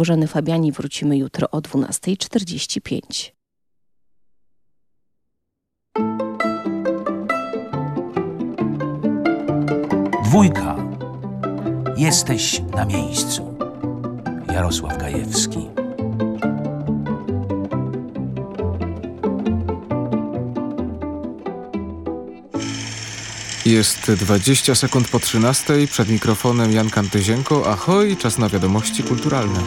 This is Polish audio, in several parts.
Bożeny Fabiani wrócimy jutro o 12.45. Dwójka. Jesteś na miejscu. Jarosław Gajewski. Jest 20 sekund po 13. Przed mikrofonem Jan Kantyzienko. Ahoj, czas na wiadomości kulturalne.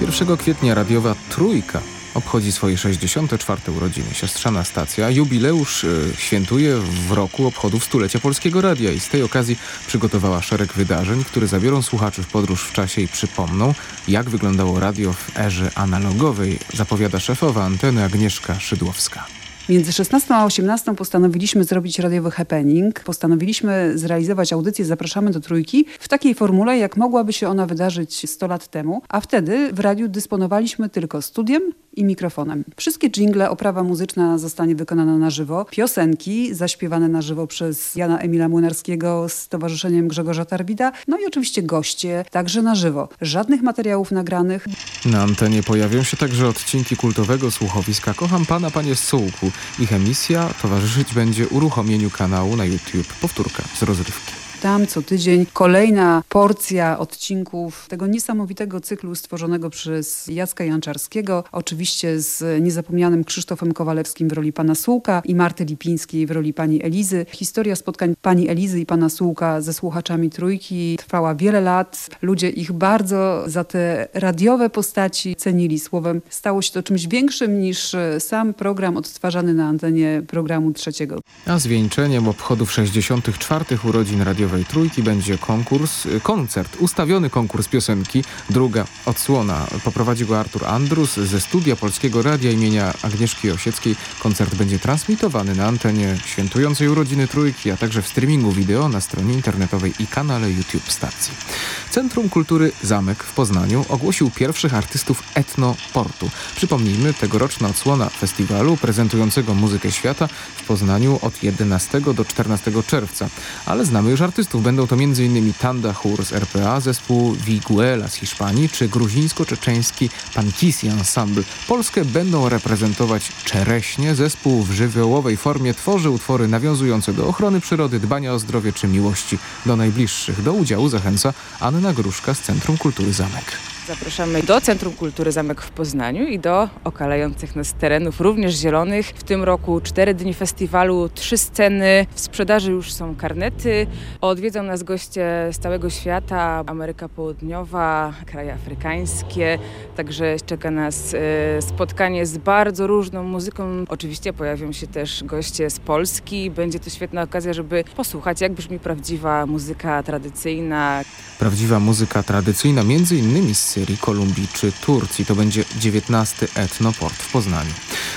1 kwietnia radiowa Trójka obchodzi swoje 64. urodziny. Siostrzana stacja jubileusz y, świętuje w roku obchodów stulecia Polskiego Radia i z tej okazji przygotowała szereg wydarzeń, które zabiorą słuchaczy w podróż w czasie i przypomną, jak wyglądało radio w erze analogowej, zapowiada szefowa anteny Agnieszka Szydłowska. Między 16 a 18 postanowiliśmy zrobić radiowy happening. Postanowiliśmy zrealizować audycję Zapraszamy do Trójki w takiej formule, jak mogłaby się ona wydarzyć 100 lat temu. A wtedy w radiu dysponowaliśmy tylko studiem i mikrofonem. Wszystkie jingle, oprawa muzyczna zostanie wykonana na żywo. Piosenki zaśpiewane na żywo przez Jana Emila Młynarskiego z Towarzyszeniem Grzegorza Tarwida. No i oczywiście goście, także na żywo. Żadnych materiałów nagranych. Na antenie pojawią się także odcinki kultowego słuchowiska Kocham Pana, Panie z Sołku. Ich emisja towarzyszyć będzie uruchomieniu kanału na YouTube. Powtórka z rozrywki. Tam co tydzień kolejna porcja odcinków tego niesamowitego cyklu stworzonego przez Jacka Janczarskiego, oczywiście z niezapomnianym Krzysztofem Kowalewskim w roli pana Sułka i Marty Lipińskiej w roli pani Elizy. Historia spotkań pani Elizy i pana Sułka ze słuchaczami Trójki trwała wiele lat. Ludzie ich bardzo za te radiowe postaci cenili. Słowem, stało się to czymś większym niż sam program odtwarzany na antenie programu trzeciego. A zwieńczeniem obchodów 64. urodzin Trójki będzie konkurs, koncert, ustawiony konkurs piosenki. Druga odsłona poprowadzi go Artur Andrus ze studia Polskiego Radia imienia Agnieszki Osieckiej. Koncert będzie transmitowany na antenie świętującej urodziny Trójki, a także w streamingu wideo na stronie internetowej i kanale YouTube stacji. Centrum Kultury Zamek w Poznaniu ogłosił pierwszych artystów etnoportu. Przypomnijmy, tegoroczna odsłona festiwalu prezentującego muzykę świata w Poznaniu od 11 do 14 czerwca. Ale znamy już artystów artystów. Będą to m.in. Tanda Chór z RPA, zespół Viguela z Hiszpanii czy gruzińsko-czeczeński Pankisi Ensemble. Polskę będą reprezentować Czereśnie. Zespół w żywiołowej formie tworzy utwory nawiązujące do ochrony przyrody, dbania o zdrowie czy miłości do najbliższych. Do udziału zachęca Anna Gruszka z Centrum Kultury Zamek. Zapraszamy do Centrum Kultury Zamek w Poznaniu i do okalających nas terenów, również zielonych. W tym roku cztery dni festiwalu, trzy sceny. W sprzedaży już są karnety. Odwiedzą nas goście z całego świata, Ameryka Południowa, kraje afrykańskie. Także czeka nas e, spotkanie z bardzo różną muzyką. Oczywiście pojawią się też goście z Polski. Będzie to świetna okazja, żeby posłuchać, jak brzmi prawdziwa muzyka tradycyjna. Prawdziwa muzyka tradycyjna, między innymi z Syrii, Kolumbii czy Turcji. To będzie 19 Etnoport w Poznaniu.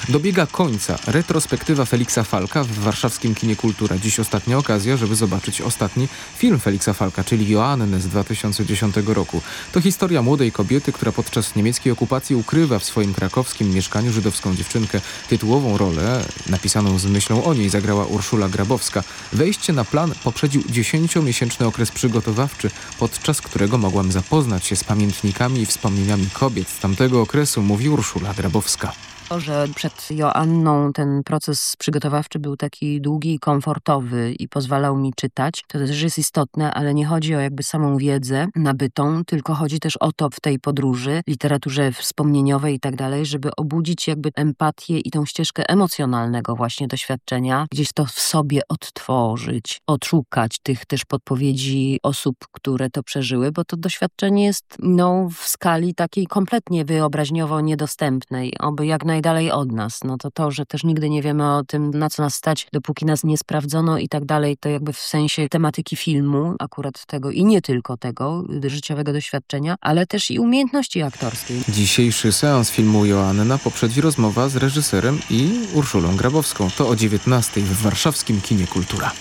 Dobiega końca retrospektywa Feliksa Falka w warszawskim kinie Kultura. Dziś ostatnia okazja, żeby zobaczyć ostatni film Feliksa Falka, czyli Joannę z 2010 roku. To historia młodej kobiety, która podczas niemieckiej okupacji ukrywa w swoim krakowskim mieszkaniu żydowską dziewczynkę. Tytułową rolę, napisaną z myślą o niej, zagrała Urszula Grabowska. Wejście na plan poprzedził dziesięciomiesięczny okres przygotowawczy, podczas którego mogłam zapoznać się z pamiętnikami i wspomnieniami kobiet z tamtego okresu, mówi Urszula Grabowska że przed Joanną ten proces przygotowawczy był taki długi i komfortowy i pozwalał mi czytać. To też jest istotne, ale nie chodzi o jakby samą wiedzę nabytą, tylko chodzi też o to w tej podróży, literaturze wspomnieniowej i tak dalej, żeby obudzić jakby empatię i tą ścieżkę emocjonalnego właśnie doświadczenia, gdzieś to w sobie odtworzyć, odszukać tych też podpowiedzi osób, które to przeżyły, bo to doświadczenie jest no, w skali takiej kompletnie wyobraźniowo niedostępnej, oby jak naj najdalej od nas. No to to, że też nigdy nie wiemy o tym, na co nas stać, dopóki nas nie sprawdzono i tak dalej, to jakby w sensie tematyki filmu, akurat tego i nie tylko tego, życiowego doświadczenia, ale też i umiejętności aktorskiej. Dzisiejszy seans filmu Joanna poprzedzi rozmowa z reżyserem i Urszulą Grabowską. To o 19 w warszawskim Kinie Kultura.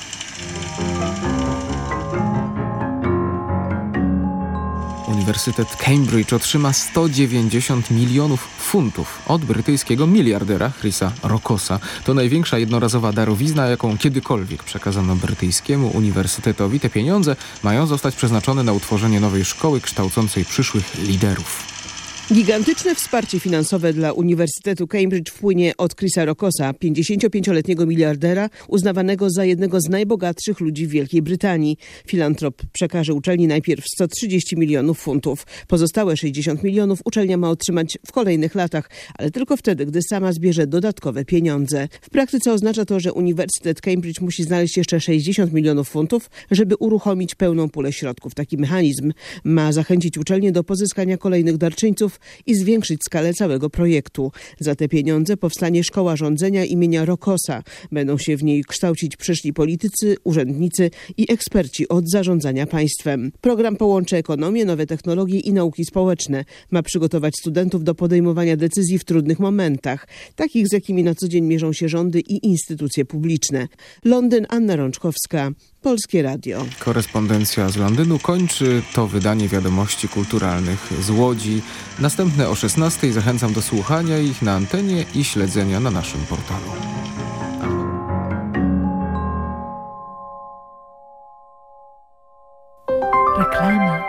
Uniwersytet Cambridge otrzyma 190 milionów funtów od brytyjskiego miliardera Chrisa Rokosa. To największa jednorazowa darowizna, jaką kiedykolwiek przekazano brytyjskiemu uniwersytetowi. Te pieniądze mają zostać przeznaczone na utworzenie nowej szkoły kształcącej przyszłych liderów. Gigantyczne wsparcie finansowe dla Uniwersytetu Cambridge wpłynie od Chrisa Rokosa, 55-letniego miliardera, uznawanego za jednego z najbogatszych ludzi w Wielkiej Brytanii. Filantrop przekaże uczelni najpierw 130 milionów funtów. Pozostałe 60 milionów uczelnia ma otrzymać w kolejnych latach, ale tylko wtedy, gdy sama zbierze dodatkowe pieniądze. W praktyce oznacza to, że Uniwersytet Cambridge musi znaleźć jeszcze 60 milionów funtów, żeby uruchomić pełną pulę środków. Taki mechanizm ma zachęcić uczelnię do pozyskania kolejnych darczyńców i zwiększyć skalę całego projektu. Za te pieniądze powstanie szkoła rządzenia imienia Rokosa. Będą się w niej kształcić przyszli politycy, urzędnicy i eksperci od zarządzania państwem. Program połączy ekonomię, nowe technologie i nauki społeczne. Ma przygotować studentów do podejmowania decyzji w trudnych momentach, takich z jakimi na co dzień mierzą się rządy i instytucje publiczne. Londyn, Anna Rączkowska. Polskie Radio. Korespondencja z Londynu kończy to wydanie wiadomości kulturalnych z Łodzi. Następne o 16 zachęcam do słuchania ich na antenie i śledzenia na naszym portalu. Reklama.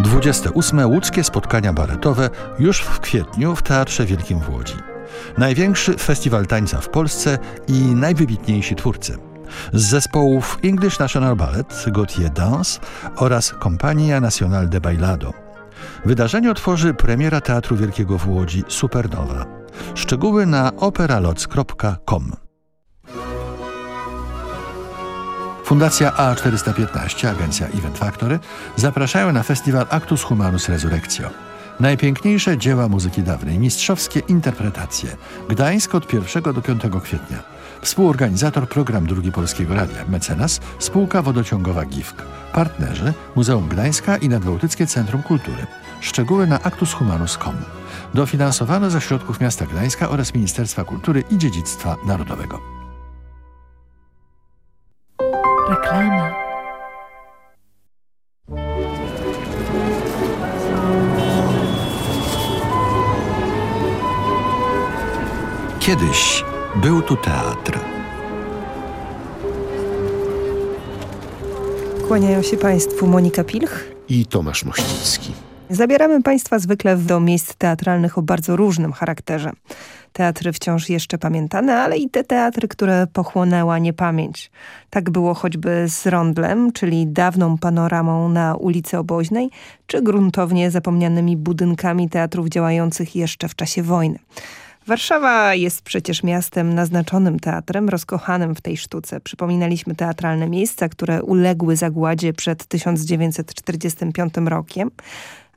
28. łódzkie spotkania baletowe już w kwietniu w Teatrze Wielkim w Łodzi. Największy festiwal tańca w Polsce i najwybitniejsi twórcy. Z zespołów English National Ballet, Gautier Dance oraz Compagnia Nacional de Bailado. Wydarzenie otworzy premiera Teatru Wielkiego w Łodzi Supernowa. Szczegóły na operaloc.com Fundacja A415, agencja Event Factory zapraszają na festiwal Actus Humanus Resurrectio. Najpiękniejsze dzieła muzyki dawnej, mistrzowskie interpretacje. Gdańsk od 1 do 5 kwietnia. Współorganizator program Drugi Polskiego Radia, mecenas, spółka wodociągowa GIFK. Partnerzy Muzeum Gdańska i Nadbałtyckie Centrum Kultury. Szczegóły na actushumanus.com. Dofinansowano ze środków miasta Gdańska oraz Ministerstwa Kultury i Dziedzictwa Narodowego. Kiedyś był tu teatr. Kłaniają się Państwu Monika Pilch i Tomasz Mościcki. Zabieramy Państwa zwykle do miejsc teatralnych o bardzo różnym charakterze. Teatry wciąż jeszcze pamiętane, ale i te teatry, które pochłonęła niepamięć. Tak było choćby z Rondlem, czyli dawną panoramą na ulicy Oboźnej, czy gruntownie zapomnianymi budynkami teatrów działających jeszcze w czasie wojny. Warszawa jest przecież miastem naznaczonym teatrem, rozkochanym w tej sztuce. Przypominaliśmy teatralne miejsca, które uległy zagładzie przed 1945 rokiem.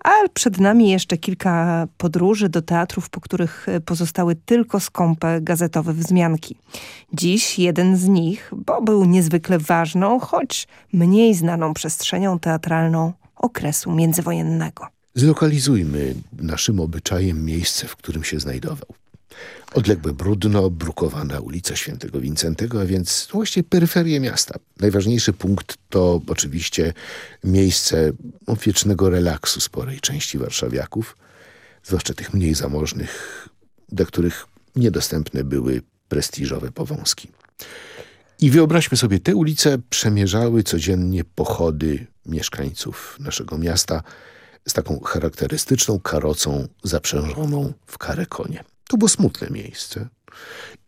A przed nami jeszcze kilka podróży do teatrów, po których pozostały tylko skąpe gazetowe wzmianki. Dziś jeden z nich, bo był niezwykle ważną, choć mniej znaną przestrzenią teatralną okresu międzywojennego. Zlokalizujmy naszym obyczajem miejsce, w którym się znajdował. Odległe Brudno, brukowana ulica Świętego Wincentego, a więc właściwie peryferie miasta. Najważniejszy punkt to oczywiście miejsce wiecznego relaksu sporej części warszawiaków, zwłaszcza tych mniej zamożnych, dla których niedostępne były prestiżowe powązki. I wyobraźmy sobie, te ulice przemierzały codziennie pochody mieszkańców naszego miasta z taką charakterystyczną karocą zaprzężoną w karekonie. To było smutne miejsce.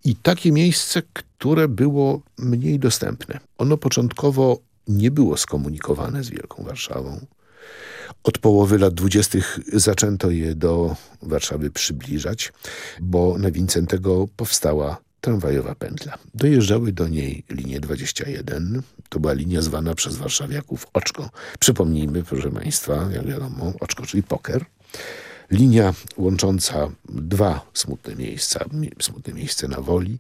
I takie miejsce, które było mniej dostępne. Ono początkowo nie było skomunikowane z Wielką Warszawą. Od połowy lat dwudziestych zaczęto je do Warszawy przybliżać, bo na Wincentego powstała tramwajowa pętla. Dojeżdżały do niej linie 21. To była linia zwana przez warszawiaków Oczko. Przypomnijmy, proszę Państwa, jak wiadomo, Oczko, czyli poker linia łącząca dwa smutne miejsca, smutne miejsce na Woli,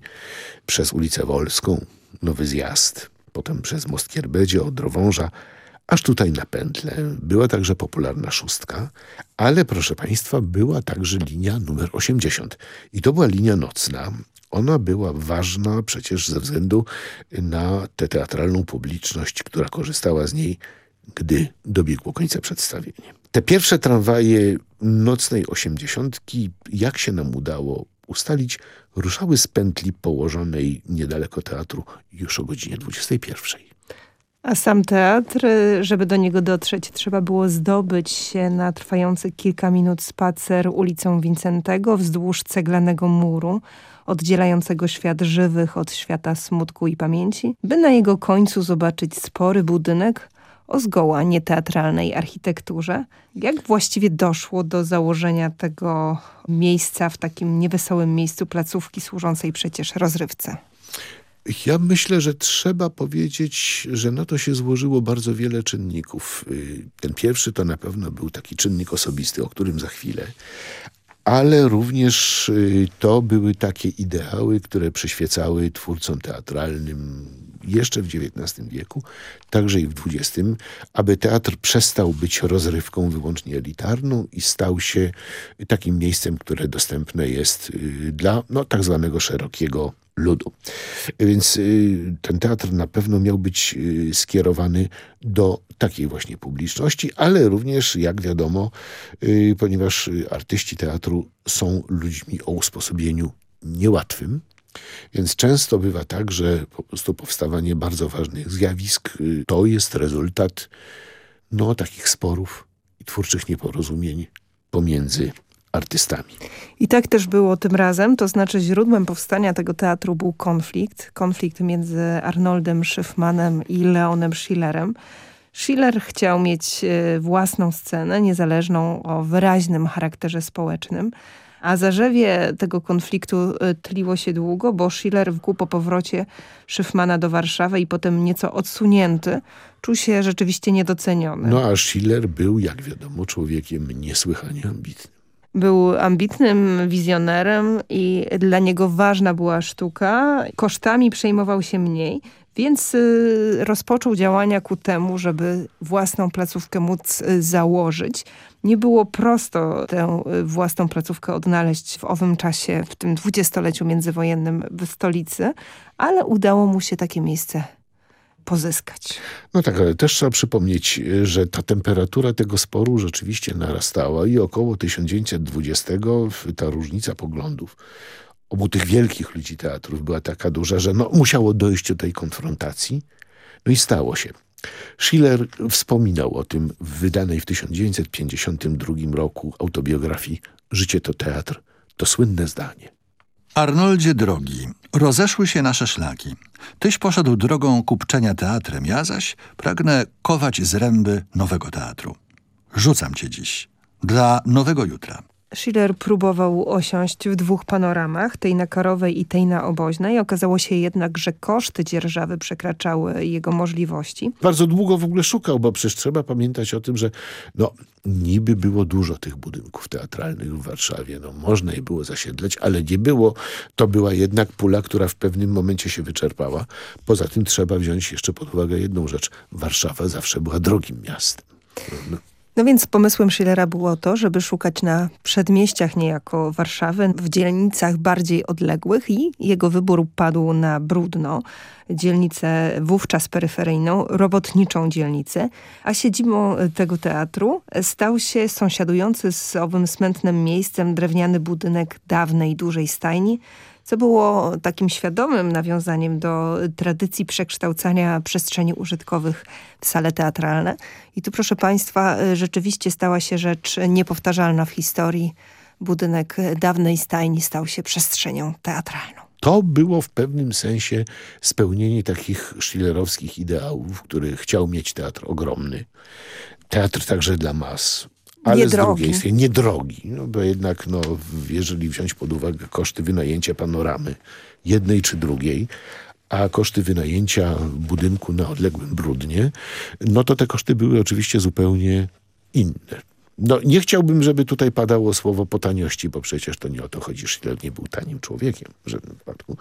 przez ulicę Wolską, Nowy Zjazd, potem przez most Kierbedzie, od Drowąża, aż tutaj na pętle. Była także popularna szóstka, ale proszę Państwa, była także linia numer 80 i to była linia nocna. Ona była ważna przecież ze względu na tę teatralną publiczność, która korzystała z niej gdy dobiegło końca przedstawienie. Te pierwsze tramwaje nocnej osiemdziesiątki, jak się nam udało ustalić, ruszały z pętli położonej niedaleko teatru już o godzinie 21. A sam teatr, żeby do niego dotrzeć, trzeba było zdobyć się na trwający kilka minut spacer ulicą Wincentego wzdłuż ceglanego muru, oddzielającego świat żywych od świata smutku i pamięci, by na jego końcu zobaczyć spory budynek o zgoła nieteatralnej architekturze. Jak właściwie doszło do założenia tego miejsca w takim niewesołym miejscu placówki służącej przecież rozrywce? Ja myślę, że trzeba powiedzieć, że na to się złożyło bardzo wiele czynników. Y, ten pierwszy to na pewno był taki czynnik osobisty, o którym za chwilę, ale również y, to były takie ideały, które przyświecały twórcom teatralnym jeszcze w XIX wieku, także i w XX, aby teatr przestał być rozrywką wyłącznie elitarną i stał się takim miejscem, które dostępne jest y, dla no, tak zwanego szerokiego ludu. Więc y, ten teatr na pewno miał być y, skierowany do takiej właśnie publiczności, ale również, jak wiadomo, ponieważ artyści teatru są ludźmi o usposobieniu niełatwym, więc często bywa tak, że po prostu powstawanie bardzo ważnych zjawisk y, to jest rezultat no, takich sporów i twórczych nieporozumień pomiędzy artystami. I tak też było tym razem, to znaczy źródłem powstania tego teatru był konflikt. Konflikt między Arnoldem Schiffmanem i Leonem Schillerem. Schiller chciał mieć y, własną scenę, niezależną o wyraźnym charakterze społecznym. A zarzewie tego konfliktu y, tliło się długo, bo Schiller wkół po powrocie Schiffmana do Warszawy i potem nieco odsunięty, czuł się rzeczywiście niedoceniony. No a Schiller był, jak wiadomo, człowiekiem niesłychanie ambitnym. Był ambitnym wizjonerem i dla niego ważna była sztuka. Kosztami przejmował się mniej. Więc y, rozpoczął działania ku temu, żeby własną placówkę móc y, założyć. Nie było prosto tę y, własną placówkę odnaleźć w owym czasie, w tym dwudziestoleciu międzywojennym w stolicy, ale udało mu się takie miejsce pozyskać. No tak, ale też trzeba przypomnieć, że ta temperatura tego sporu rzeczywiście narastała i około 1920 ta różnica poglądów obu tych wielkich ludzi teatrów była taka duża, że no, musiało dojść do tej konfrontacji. No i stało się. Schiller wspominał o tym w wydanej w 1952 roku autobiografii Życie to teatr. To słynne zdanie. Arnoldzie drogi, rozeszły się nasze szlaki. Tyś poszedł drogą kupczenia teatrem, ja zaś pragnę kować zręby nowego teatru. Rzucam cię dziś. Dla nowego jutra. Schiller próbował osiąść w dwóch panoramach, tej na Karowej i tej na Oboźnej. Okazało się jednak, że koszty dzierżawy przekraczały jego możliwości. Bardzo długo w ogóle szukał, bo przecież trzeba pamiętać o tym, że no, niby było dużo tych budynków teatralnych w Warszawie. No, można je było zasiedlać, ale nie było. To była jednak pula, która w pewnym momencie się wyczerpała. Poza tym trzeba wziąć jeszcze pod uwagę jedną rzecz. Warszawa zawsze była drogim miastem. No. No więc pomysłem Schillera było to, żeby szukać na przedmieściach niejako Warszawy, w dzielnicach bardziej odległych i jego wybór padł na Brudno, dzielnicę wówczas peryferyjną, robotniczą dzielnicę, a siedzibą tego teatru stał się sąsiadujący z owym smętnym miejscem drewniany budynek dawnej dużej stajni, co było takim świadomym nawiązaniem do tradycji przekształcania przestrzeni użytkowych w sale teatralne. I tu proszę Państwa, rzeczywiście stała się rzecz niepowtarzalna w historii. Budynek dawnej stajni stał się przestrzenią teatralną. To było w pewnym sensie spełnienie takich sztilerowskich ideałów, który chciał mieć teatr ogromny. Teatr także dla mas, ale nie z drugiej strony niedrogi, no bo jednak no, jeżeli wziąć pod uwagę koszty wynajęcia panoramy jednej czy drugiej, a koszty wynajęcia budynku na odległym Brudnie, no to te koszty były oczywiście zupełnie inne. No, nie chciałbym, żeby tutaj padało słowo po taniości, bo przecież to nie o to chodzi. Schiller nie był tanim człowiekiem w żadnym wypadku.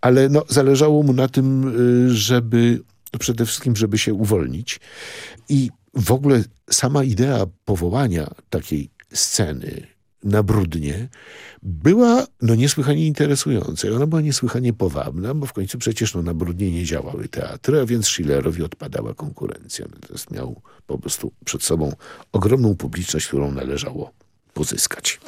Ale no, zależało mu na tym, y, żeby przede wszystkim, żeby się uwolnić. I w ogóle sama idea powołania takiej sceny na Brudnie była no, niesłychanie interesująca i ona była niesłychanie powabna, bo w końcu przecież no, na Brudnie nie działały teatry, a więc Schillerowi odpadała konkurencja. Natomiast miał po prostu przed sobą ogromną publiczność, którą należało pozyskać.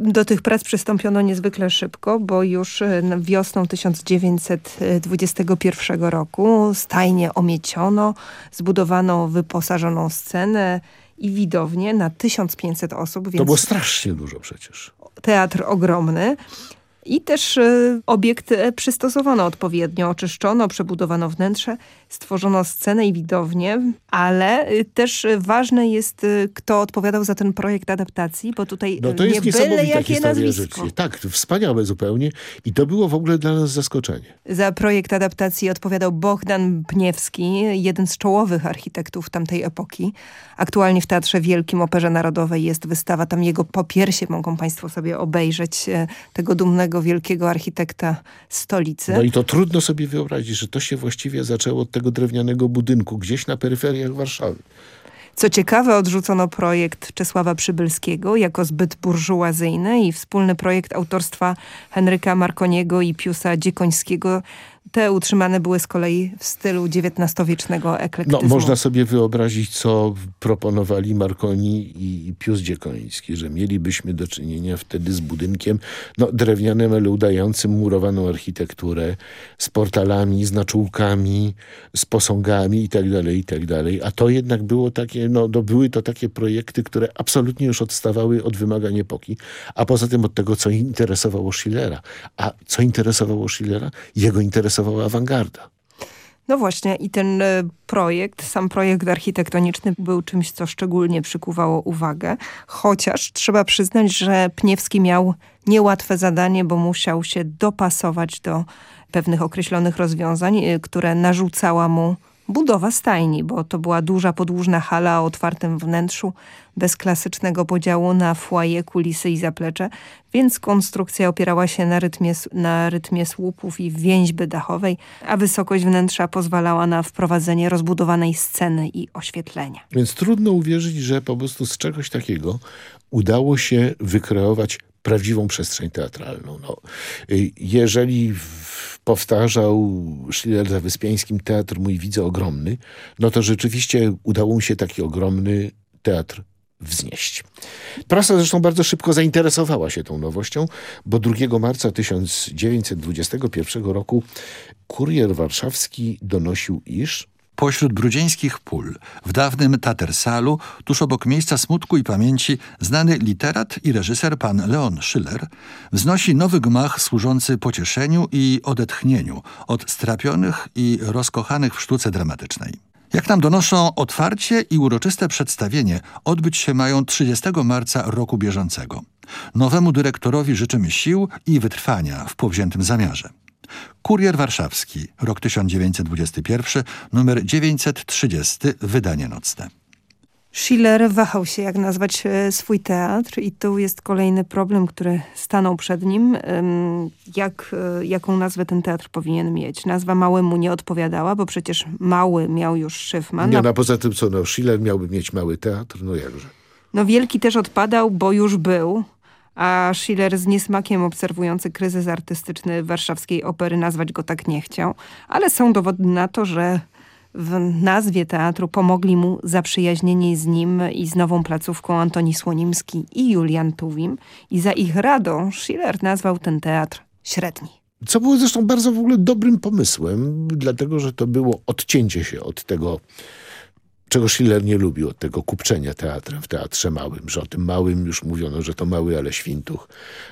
Do tych prac przystąpiono niezwykle szybko, bo już e, wiosną 1921 roku stajnie omieciono, zbudowano wyposażoną scenę i widownię na 1500 osób. To było strasznie dużo przecież. teatr ogromny. I też e, obiekt e, przystosowano odpowiednio, oczyszczono, przebudowano wnętrze, stworzono scenę i widownię, ale e, też ważne jest, kto odpowiadał za ten projekt adaptacji, bo tutaj No to nie jest byle niesamowita jakie nazwisko. rzeczy. Tak, wspaniałe zupełnie i to było w ogóle dla nas zaskoczenie. Za projekt adaptacji odpowiadał Bohdan Pniewski, jeden z czołowych architektów tamtej epoki. Aktualnie w Teatrze Wielkim Operze Narodowej jest wystawa, tam jego popiersie mogą państwo sobie obejrzeć tego dumnego, wielkiego architekta stolicy. No i to trudno sobie wyobrazić, że to się właściwie zaczęło od tego drewnianego budynku gdzieś na peryferiach Warszawy. Co ciekawe, odrzucono projekt Czesława Przybylskiego jako zbyt burżuazyjny i wspólny projekt autorstwa Henryka Marconiego i Piusa Dziekońskiego. Te utrzymane były z kolei w stylu XIX-wiecznego No, eklektyzmu. można sobie wyobrazić, co proponowali Marconi i Pius Dziekoński, że mielibyśmy do czynienia wtedy z budynkiem no, drewnianym, ale udającym murowaną architekturę, z portalami, z naczółkami, z posągami itd., itd. A to jednak było takie, no, no były to takie projekty, które absolutnie już odstawały od wymagań epoki, a poza tym od tego, co interesowało Schillera. A co interesowało Schillera? Jego interesowała awangarda. No właśnie i ten e, projekt, sam projekt architektoniczny był czymś, co szczególnie przykuwało uwagę, chociaż trzeba przyznać, że Pniewski miał niełatwe zadanie, bo musiał się dopasować do pewnych określonych rozwiązań, e, które narzucała mu budowa stajni, bo to była duża podłużna hala o otwartym wnętrzu, bez klasycznego podziału na foyer, kulisy i zaplecze, więc konstrukcja opierała się na rytmie, na rytmie słupów i więźby dachowej, a wysokość wnętrza pozwalała na wprowadzenie rozbudowanej sceny i oświetlenia. Więc trudno uwierzyć, że po prostu z czegoś takiego udało się wykreować prawdziwą przestrzeń teatralną. No, y, jeżeli w- powtarzał Schiller za Wyspiańskim teatr Mój Widzę Ogromny, no to rzeczywiście udało mu się taki ogromny teatr wznieść. Prasa zresztą bardzo szybko zainteresowała się tą nowością, bo 2 marca 1921 roku kurier warszawski donosił, iż Pośród brudzieńskich pól, w dawnym Tatersalu, tuż obok miejsca smutku i pamięci, znany literat i reżyser pan Leon Schiller wznosi nowy gmach służący pocieszeniu i odetchnieniu od strapionych i rozkochanych w sztuce dramatycznej. Jak nam donoszą, otwarcie i uroczyste przedstawienie odbyć się mają 30 marca roku bieżącego. Nowemu dyrektorowi życzymy sił i wytrwania w powziętym zamiarze. Kurier Warszawski, rok 1921, numer 930, wydanie nocne. Schiller wahał się, jak nazwać e, swój teatr i tu jest kolejny problem, który stanął przed nim. Jak, e, jaką nazwę ten teatr powinien mieć? Nazwa mały mu nie odpowiadała, bo przecież mały miał już Szyfman. Nie, No, no, a poza tym co, no, Schiller miałby mieć mały teatr, no jakże. no wielki też odpadał, bo już był. A Schiller z niesmakiem obserwujący kryzys artystyczny warszawskiej opery nazwać go tak nie chciał. Ale są dowody na to, że w nazwie teatru pomogli mu zaprzyjaźnieni z nim i z nową placówką Antoni Słonimski i Julian Tuwim. I za ich radą Schiller nazwał ten teatr średni. Co było zresztą bardzo w ogóle dobrym pomysłem, dlatego że to było odcięcie się od tego, czego Schiller nie lubił, od tego kupczenia teatrem w teatrze małym, że o tym małym już mówiono, że to mały, ale świntuch.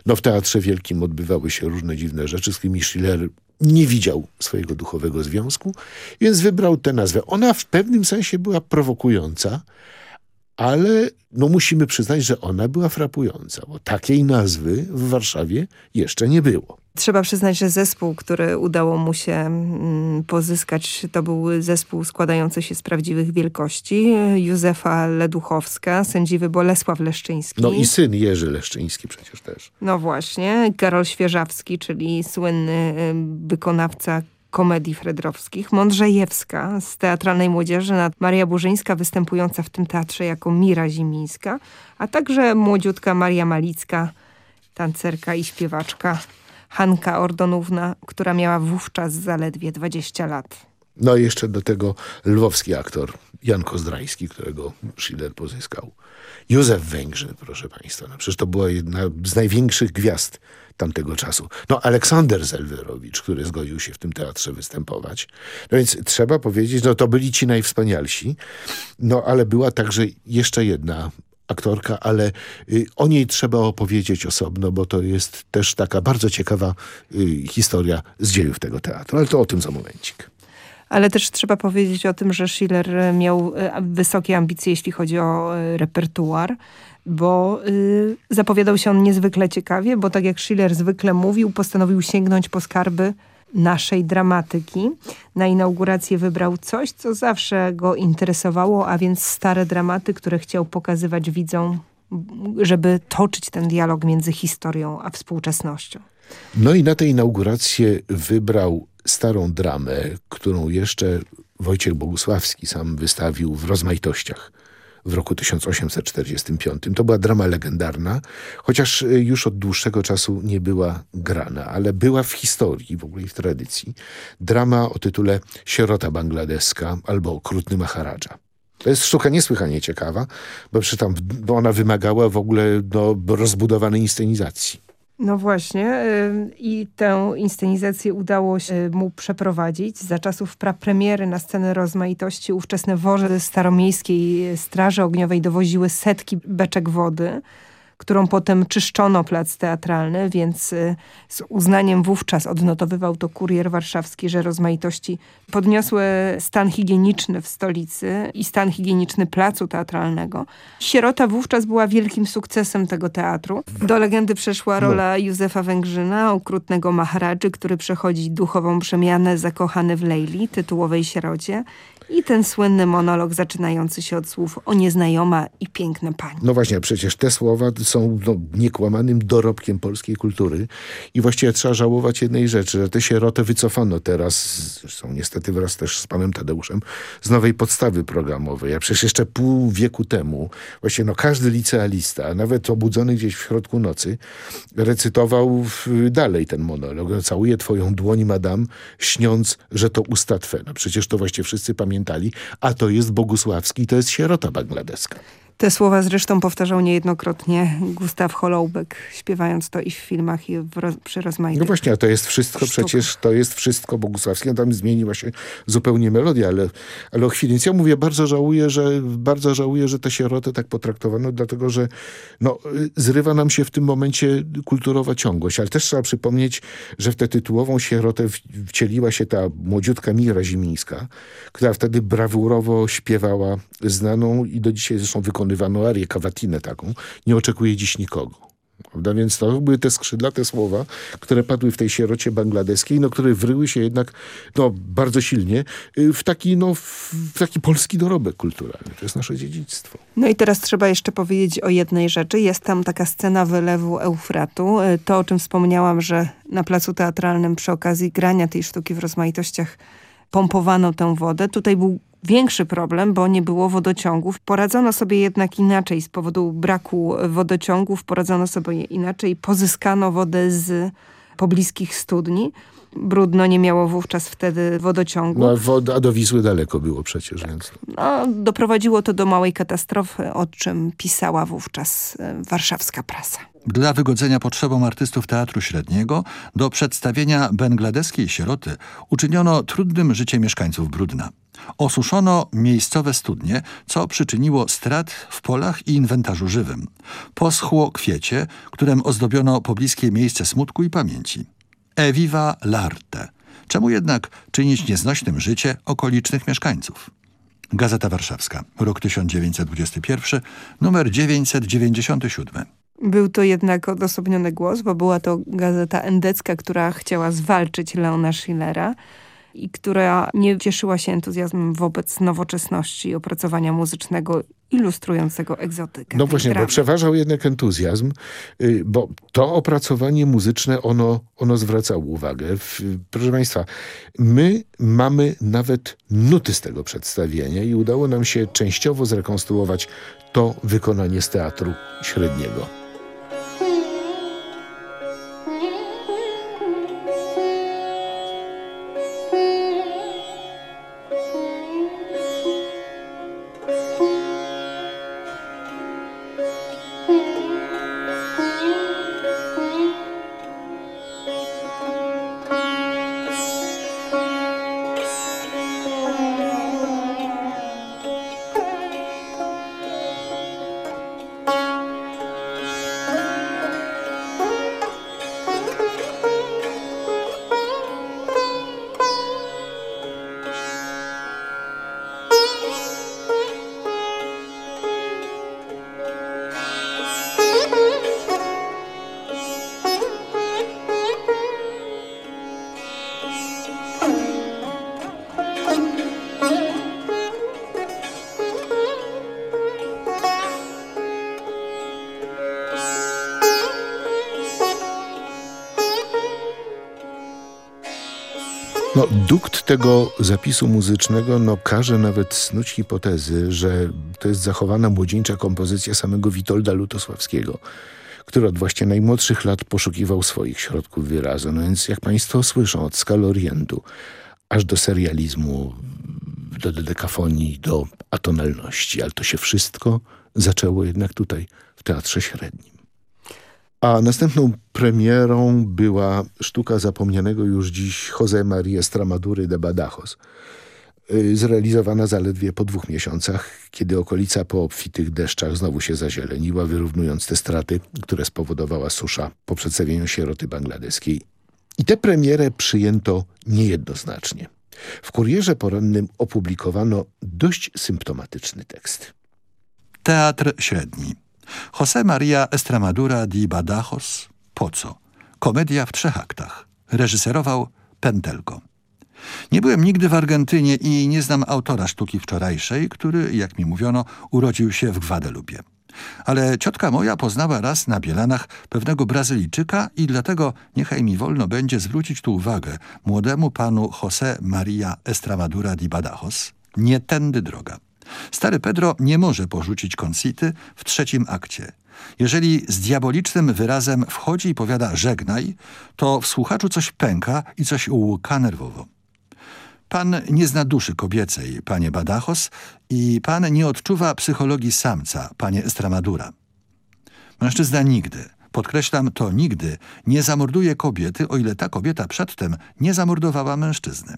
No w teatrze wielkim odbywały się różne dziwne rzeczy, z którymi Schiller nie widział swojego duchowego związku, więc wybrał tę nazwę. Ona w pewnym sensie była prowokująca, ale no musimy przyznać, że ona była frapująca, bo takiej nazwy w Warszawie jeszcze nie było. Trzeba przyznać, że zespół, który udało mu się mm, pozyskać, to był zespół składający się z prawdziwych wielkości. Józefa Leduchowska, sędziwy Bolesław Leszczyński. No i syn Jerzy Leszczyński przecież też. No właśnie, Karol Świeżawski, czyli słynny wykonawca komedii fredrowskich, Mądrzejewska z Teatralnej Młodzieży, Maria Burzyńska występująca w tym teatrze jako Mira Zimińska, a także młodziutka Maria Malicka, tancerka i śpiewaczka Hanka Ordonówna, która miała wówczas zaledwie 20 lat. No i jeszcze do tego lwowski aktor Jan Kozdrajski, którego Schiller pozyskał. Józef Węgrzyn, proszę państwa. No przecież to była jedna z największych gwiazd tamtego czasu. No Aleksander Zelwerowicz, który zgodził się w tym teatrze występować. No więc trzeba powiedzieć, no to byli ci najwspanialsi. No ale była także jeszcze jedna aktorka, ale y, o niej trzeba opowiedzieć osobno, bo to jest też taka bardzo ciekawa y, historia z dziejów tego teatru. Ale to o tym za momencik. Ale też trzeba powiedzieć o tym, że Schiller miał e, wysokie ambicje, jeśli chodzi o e, repertuar, bo y, zapowiadał się on niezwykle ciekawie, bo tak jak Schiller zwykle mówił, postanowił sięgnąć po skarby naszej dramatyki. Na inaugurację wybrał coś, co zawsze go interesowało, a więc stare dramaty, które chciał pokazywać widzom, żeby toczyć ten dialog między historią a współczesnością. No i na tę inaugurację wybrał starą dramę, którą jeszcze Wojciech Bogusławski sam wystawił w rozmaitościach w roku 1845. To była drama legendarna, chociaż y, już od dłuższego czasu nie była grana, ale była w historii, w ogóle w tradycji. Drama o tytule Sierota Bangladeska albo Okrutny Maharadża. To jest sztuka niesłychanie ciekawa, bo, przy tam, bo ona wymagała w ogóle no, rozbudowanej inscenizacji. No właśnie i tę inscenizację udało się mu przeprowadzić. Za czasów prapremiery na scenę rozmaitości ówczesne woże staromiejskiej Straży Ogniowej dowoziły setki beczek wody którą potem czyszczono plac teatralny, więc y, z uznaniem wówczas odnotowywał to kurier warszawski, że rozmaitości podniosły stan higieniczny w stolicy i stan higieniczny placu teatralnego. Sierota wówczas była wielkim sukcesem tego teatru. Do legendy przeszła no. rola Józefa Węgrzyna, okrutnego Maharadży, który przechodzi duchową przemianę zakochany w Lejli, tytułowej sierocie i ten słynny monolog zaczynający się od słów o nieznajoma i piękne pani. No właśnie, przecież te słowa są no, niekłamanym dorobkiem polskiej kultury i właściwie trzeba żałować jednej rzeczy, że tę sierotę wycofano teraz, zresztą niestety wraz też z panem Tadeuszem, z nowej podstawy programowej. A przecież jeszcze pół wieku temu właśnie no, każdy licealista, nawet obudzony gdzieś w środku nocy, recytował dalej ten monolog. Całuję twoją dłoń, madam, śniąc, że to usta twe. No przecież to właściwie wszyscy pamiętają a to jest Bogusławski, to jest sierota bangladeska. Te słowa zresztą powtarzał niejednokrotnie Gustaw Holoubek, śpiewając to i w filmach, i w roz, przy rozmaitych No właśnie, a to jest wszystko, sztuk. przecież to jest wszystko Bogusławski. Tam zmieniła się zupełnie melodia, ale, ale o chwilę. Więc ja mówię, bardzo żałuję, że bardzo żałuję, że tę sierotę tak potraktowano, dlatego że no, zrywa nam się w tym momencie kulturowa ciągłość. Ale też trzeba przypomnieć, że w tę tytułową sierotę wcieliła się ta młodziutka Mira Zimińska, która wtedy brawurowo śpiewała znaną i do dzisiaj zresztą wykonała wykonywano arię kawatinę taką, nie oczekuje dziś nikogo. Prawda? Więc to były te skrzydlate słowa, które padły w tej sierocie bangladeskiej, no, które wryły się jednak no, bardzo silnie y, w taki, no, w taki polski dorobek kulturalny. To jest nasze dziedzictwo. No i teraz trzeba jeszcze powiedzieć o jednej rzeczy. Jest tam taka scena wylewu Eufratu. Y, to, o czym wspomniałam, że na placu teatralnym przy okazji grania tej sztuki w rozmaitościach pompowano tę wodę. Tutaj był większy problem, bo nie było wodociągów. Poradzono sobie jednak inaczej z powodu braku wodociągów, poradzono sobie inaczej. Pozyskano wodę z pobliskich studni. Brudno nie miało wówczas wtedy wodociągu. No, a, woda, a do Wisły daleko było przecież. Tak. Więc... No, doprowadziło to do małej katastrofy, o czym pisała wówczas e, warszawska prasa. Dla wygodzenia potrzebom artystów Teatru Średniego do przedstawienia bangladeskiej sieroty uczyniono trudnym życie mieszkańców Brudna. Osuszono miejscowe studnie, co przyczyniło strat w polach i inwentarzu żywym. Poschło kwiecie, którym ozdobiono pobliskie miejsce smutku i pamięci. Eviva l'arte. Czemu jednak czynić nieznośnym życie okolicznych mieszkańców? Gazeta Warszawska, rok 1921, numer 997. Był to jednak odosobniony głos, bo była to gazeta endecka, która chciała zwalczyć Leona Schillera i która nie cieszyła się entuzjazmem wobec nowoczesności opracowania muzycznego ilustrującego egzotykę. No właśnie, bo przeważał jednak entuzjazm, y, bo to opracowanie muzyczne, ono, ono zwracało uwagę. Proszę Państwa, my mamy nawet nuty z tego przedstawienia i udało nam się częściowo zrekonstruować to wykonanie z teatru średniego. Tego zapisu muzycznego no, każe nawet snuć hipotezy, że to jest zachowana młodzieńcza kompozycja samego Witolda Lutosławskiego, który od właśnie najmłodszych lat poszukiwał swoich środków wyrazu. No więc jak państwo słyszą, od skalorientu aż do serializmu, do dekafonii, do atonalności, ale to się wszystko zaczęło jednak tutaj w Teatrze Średnim. A następną premierą była sztuka zapomnianego już dziś Jose Maria Stramadury de Badajoz, y, zrealizowana zaledwie po dwóch miesiącach, kiedy okolica po obfitych deszczach znowu się zazieleniła, wyrównując te straty, które spowodowała susza po przedstawieniu sieroty bangladeskiej. I tę premierę przyjęto niejednoznacznie. W kurierze porannym opublikowano dość symptomatyczny tekst. Teatr średni. José María Estramadura di Badajoz Po co? Komedia w trzech aktach. Reżyserował Pentelko. Nie byłem nigdy w Argentynie i nie znam autora sztuki wczorajszej, który, jak mi mówiono, urodził się w Gwadelupie. Ale ciotka moja poznała raz na Bielanach pewnego Brazylijczyka i dlatego niechaj mi wolno będzie zwrócić tu uwagę młodemu panu José María Estramadura di Badajoz. Nie tędy droga. Stary Pedro nie może porzucić Concity w trzecim akcie. Jeżeli z diabolicznym wyrazem wchodzi i powiada żegnaj, to w słuchaczu coś pęka i coś łuka nerwowo. Pan nie zna duszy kobiecej, panie Badachos, i pan nie odczuwa psychologii samca, panie Estramadura. Mężczyzna nigdy, podkreślam to nigdy, nie zamorduje kobiety, o ile ta kobieta przedtem nie zamordowała mężczyzny.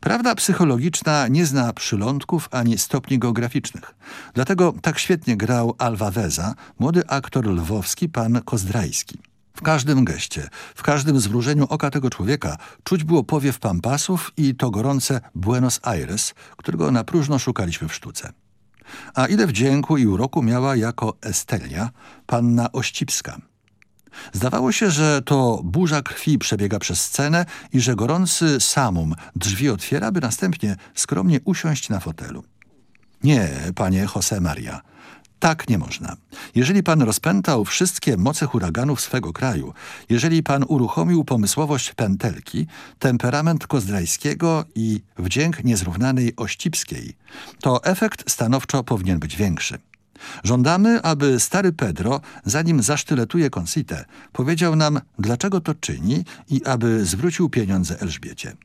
Prawda psychologiczna nie zna przylądków ani stopni geograficznych. Dlatego tak świetnie grał Alvaveza, młody aktor lwowski pan Kozdrajski. W każdym geście, w każdym zwróżeniu oka tego człowieka czuć było powiew pampasów i to gorące Buenos Aires, którego na próżno szukaliśmy w sztuce. A ile wdzięku i uroku miała jako Estelia panna Ościpska – Zdawało się, że to burza krwi przebiega przez scenę i że gorący samum drzwi otwiera, by następnie skromnie usiąść na fotelu. Nie, panie Jose Maria, tak nie można. Jeżeli pan rozpętał wszystkie moce huraganów swego kraju, jeżeli pan uruchomił pomysłowość pętelki, temperament kozdrajskiego i wdzięk niezrównanej ościpskiej, to efekt stanowczo powinien być większy. Żądamy, aby stary Pedro, zanim zasztyletuje Concitę, powiedział nam, dlaczego to czyni i aby zwrócił pieniądze Elżbiecie.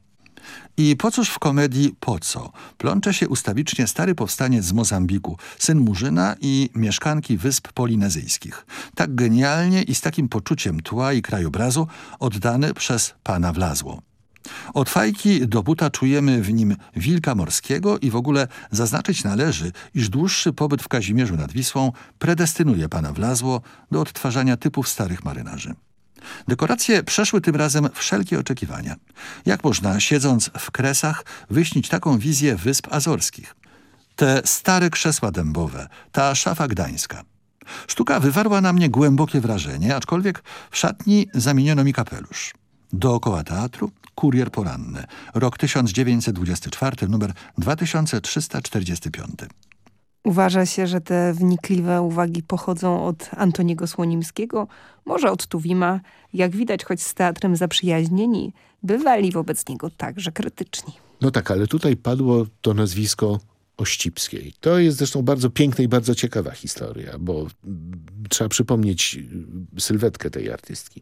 I po cóż w komedii Po co? Plącze się ustawicznie stary powstaniec z Mozambiku, syn Murzyna i mieszkanki Wysp Polinezyjskich. Tak genialnie i z takim poczuciem tła i krajobrazu oddany przez pana Wlazło. Od fajki do buta czujemy w nim wilka morskiego i w ogóle zaznaczyć należy, iż dłuższy pobyt w Kazimierzu nad Wisłą predestynuje pana Wlazło do odtwarzania typów starych marynarzy. Dekoracje przeszły tym razem wszelkie oczekiwania. Jak można, siedząc w kresach, wyśnić taką wizję Wysp Azorskich? Te stare krzesła dębowe, ta szafa gdańska. Sztuka wywarła na mnie głębokie wrażenie, aczkolwiek w szatni zamieniono mi kapelusz. Dookoła teatru Kurier Poranny. Rok 1924, numer 2345. Uważa się, że te wnikliwe uwagi pochodzą od Antoniego Słonimskiego, może od Tuwima. Jak widać, choć z teatrem zaprzyjaźnieni, bywali wobec niego także krytyczni. No tak, ale tutaj padło to nazwisko Ościpskiej. To jest zresztą bardzo piękna i bardzo ciekawa historia, bo trzeba przypomnieć sylwetkę tej artystki.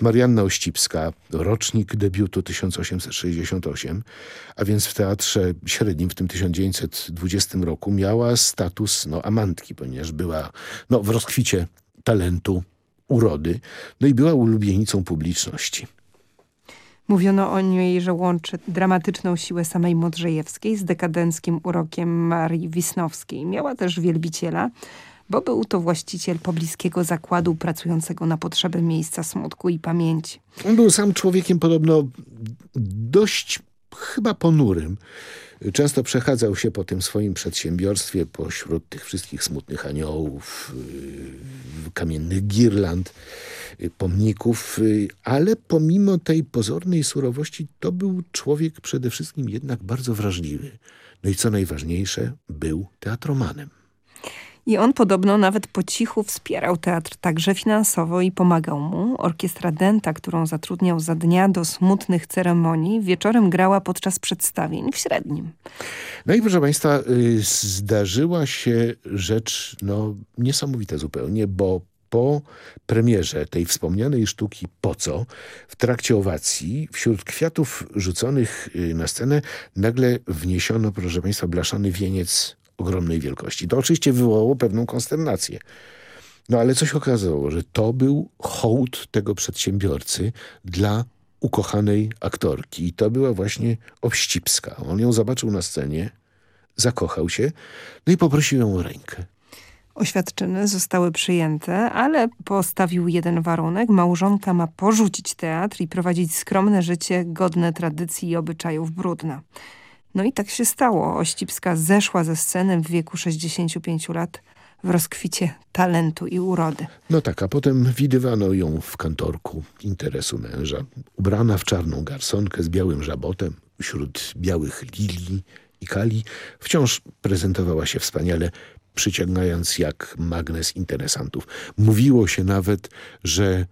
Marianna Ościpska, rocznik debiutu 1868, a więc w Teatrze Średnim w tym 1920 roku miała status no, amantki, ponieważ była no, w rozkwicie talentu, urody, no i była ulubienicą publiczności. Mówiono o niej, że łączy dramatyczną siłę samej Modrzejewskiej z dekadenckim urokiem Marii Wisnowskiej. Miała też wielbiciela, bo był to właściciel pobliskiego zakładu pracującego na potrzeby miejsca smutku i pamięci. On był sam człowiekiem podobno dość chyba ponurym. Często przechadzał się po tym swoim przedsiębiorstwie pośród tych wszystkich smutnych aniołów, yy, kamiennych girland, yy, pomników, yy, ale pomimo tej pozornej surowości to był człowiek przede wszystkim jednak bardzo wrażliwy. No i co najważniejsze, był teatromanem. I on podobno nawet po cichu wspierał teatr także finansowo i pomagał mu. Orkiestra Denta, którą zatrudniał za dnia do smutnych ceremonii, wieczorem grała podczas przedstawień w średnim. No i proszę Państwa, y, zdarzyła się rzecz no, niesamowita zupełnie, bo po premierze tej wspomnianej sztuki Po co? W trakcie owacji wśród kwiatów rzuconych y, na scenę nagle wniesiono, proszę Państwa, blaszany wieniec ogromnej wielkości. To oczywiście wywołało pewną konsternację. No ale co się okazało, że to był hołd tego przedsiębiorcy dla ukochanej aktorki. I to była właśnie Owścipska. On ją zobaczył na scenie, zakochał się, no i poprosił ją o rękę. Oświadczyny zostały przyjęte, ale postawił jeden warunek. Małżonka ma porzucić teatr i prowadzić skromne życie godne tradycji i obyczajów brudna. No i tak się stało. Ościpska zeszła ze sceny w wieku 65 lat w rozkwicie talentu i urody. No tak, a potem widywano ją w kantorku interesu męża, ubrana w czarną garsonkę z białym żabotem, wśród białych lilii i kali, wciąż prezentowała się wspaniale, przyciągając jak magnes interesantów. Mówiło się nawet, że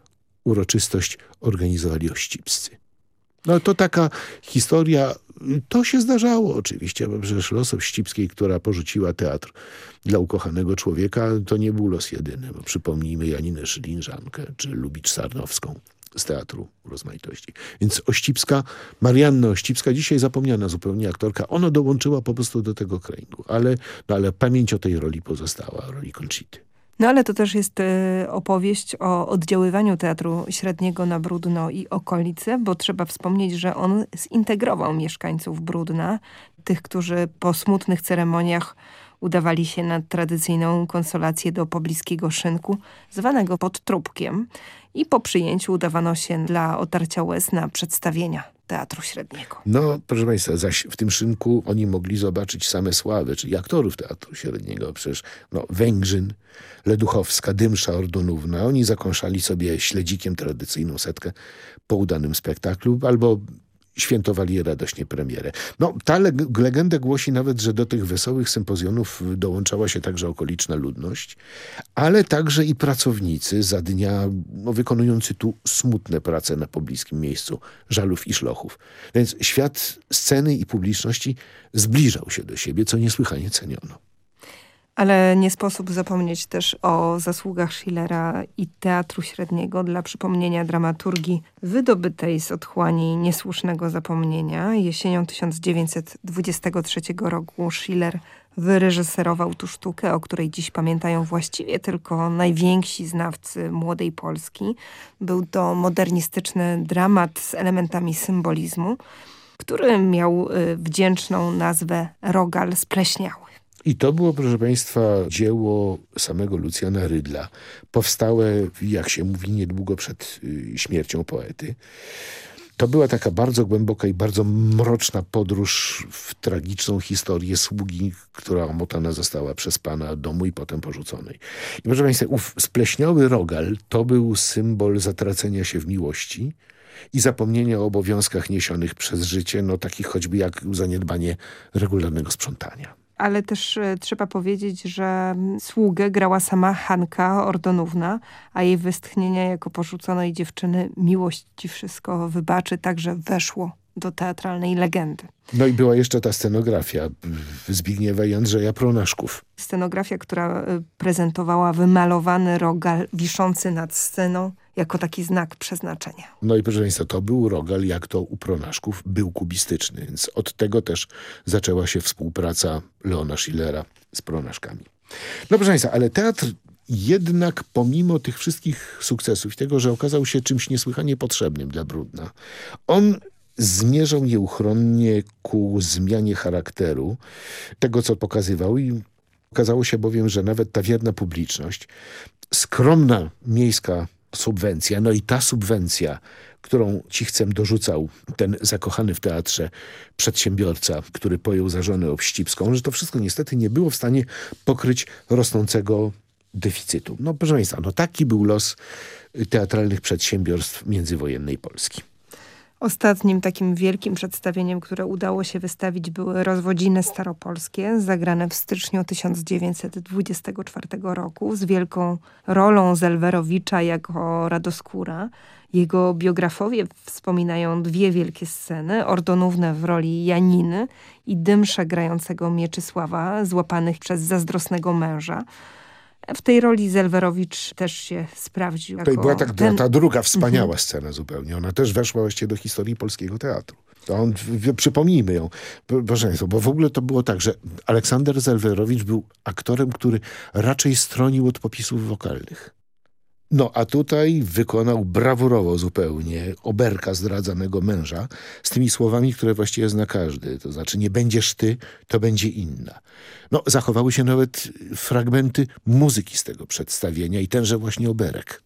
uroczystość organizowali ościpscy. No to taka historia, to się zdarzało oczywiście, bo przecież los Ścipskiej, która porzuciła teatr dla ukochanego człowieka, to nie był los jedyny, bo przypomnijmy Janinę Szylinżankę czy Lubicz Sarnowską z Teatru Rozmaitości. Więc Ościpska, Marianna Ościpska, dzisiaj zapomniana zupełnie aktorka, ona dołączyła po prostu do tego kręgu, ale, no ale pamięć o tej roli pozostała, roli Conchity. No ale to też jest y, opowieść o oddziaływaniu Teatru Średniego na Brudno i okolice, bo trzeba wspomnieć, że on zintegrował mieszkańców Brudna, tych, którzy po smutnych ceremoniach udawali się na tradycyjną konsolację do pobliskiego szynku, zwanego podtrupkiem i po przyjęciu udawano się dla otarcia łez na przedstawienia Teatru Średniego. No, proszę Państwa, zaś w tym szynku oni mogli zobaczyć same sławy, czyli aktorów Teatru Średniego. Przecież no, Węgrzyn, Leduchowska, Dymsza, Ordonówna. Oni zakąszali sobie śledzikiem tradycyjną setkę po udanym spektaklu albo świętowali radośnie premierę. No, ta leg legenda głosi nawet, że do tych wesołych sympozjonów dołączała się także okoliczna ludność, ale także i pracownicy za dnia no, wykonujący tu smutne prace na pobliskim miejscu żalów i szlochów. Więc świat sceny i publiczności zbliżał się do siebie, co niesłychanie ceniono. Ale nie sposób zapomnieć też o zasługach Schillera i Teatru Średniego dla przypomnienia dramaturgii wydobytej z otchłani niesłusznego zapomnienia. Jesienią 1923 roku Schiller wyreżyserował tu sztukę, o której dziś pamiętają właściwie tylko najwięksi znawcy młodej Polski. Był to modernistyczny dramat z elementami symbolizmu, który miał y, wdzięczną nazwę Rogal Spleśniały. I to było, proszę Państwa, dzieło samego Lucjana Rydla, powstałe, jak się mówi, niedługo przed y, śmiercią poety. To była taka bardzo głęboka i bardzo mroczna podróż w tragiczną historię sługi, która omotana została przez pana domu i potem porzuconej. I proszę Państwa, ów spleśniały rogal to był symbol zatracenia się w miłości, i zapomnienie o obowiązkach niesionych przez życie, no takich choćby jak zaniedbanie regularnego sprzątania. Ale też e, trzeba powiedzieć, że sługę grała sama Hanka Ordonówna, a jej westchnienia jako porzuconej dziewczyny miłość ci wszystko wybaczy, także weszło do teatralnej legendy. No i była jeszcze ta scenografia Zbigniewa i Andrzeja Pronaszków. Scenografia, która e, prezentowała wymalowany rogal wiszący nad sceną jako taki znak przeznaczenia. No i proszę Państwa, to był rogal, jak to u Pronaszków, był kubistyczny, więc od tego też zaczęła się współpraca Leona Schillera z Pronaszkami. No proszę Państwa, ale teatr jednak pomimo tych wszystkich sukcesów i tego, że okazał się czymś niesłychanie potrzebnym dla Brudna, on zmierzał nieuchronnie ku zmianie charakteru tego, co pokazywał i okazało się bowiem, że nawet ta wierna publiczność, skromna miejska subwencja, no i ta subwencja, którą Cichcem dorzucał ten zakochany w teatrze przedsiębiorca, który pojął za żonę Obścipską, że to wszystko niestety nie było w stanie pokryć rosnącego deficytu. No proszę Państwa, no taki był los teatralnych przedsiębiorstw międzywojennej Polski. Ostatnim takim wielkim przedstawieniem, które udało się wystawić były Rozwodziny Staropolskie, zagrane w styczniu 1924 roku z wielką rolą Zelwerowicza jako Radoskóra. Jego biografowie wspominają dwie wielkie sceny, Ordonówne w roli Janiny i Dymsze grającego Mieczysława, złapanych przez zazdrosnego męża. W tej roli Zelwerowicz też się sprawdził. To była tak, ten... ta druga wspaniała mhm. scena zupełnie. Ona też weszła właściwie do historii polskiego teatru. To on, przypomnijmy ją, proszę Państwa, bo w ogóle to było tak, że Aleksander Zelwerowicz był aktorem, który raczej stronił od popisów wokalnych. No a tutaj wykonał brawurowo zupełnie oberka zdradzanego męża z tymi słowami, które właściwie zna każdy. To znaczy nie będziesz ty, to będzie inna. No zachowały się nawet fragmenty muzyki z tego przedstawienia i tenże właśnie oberek.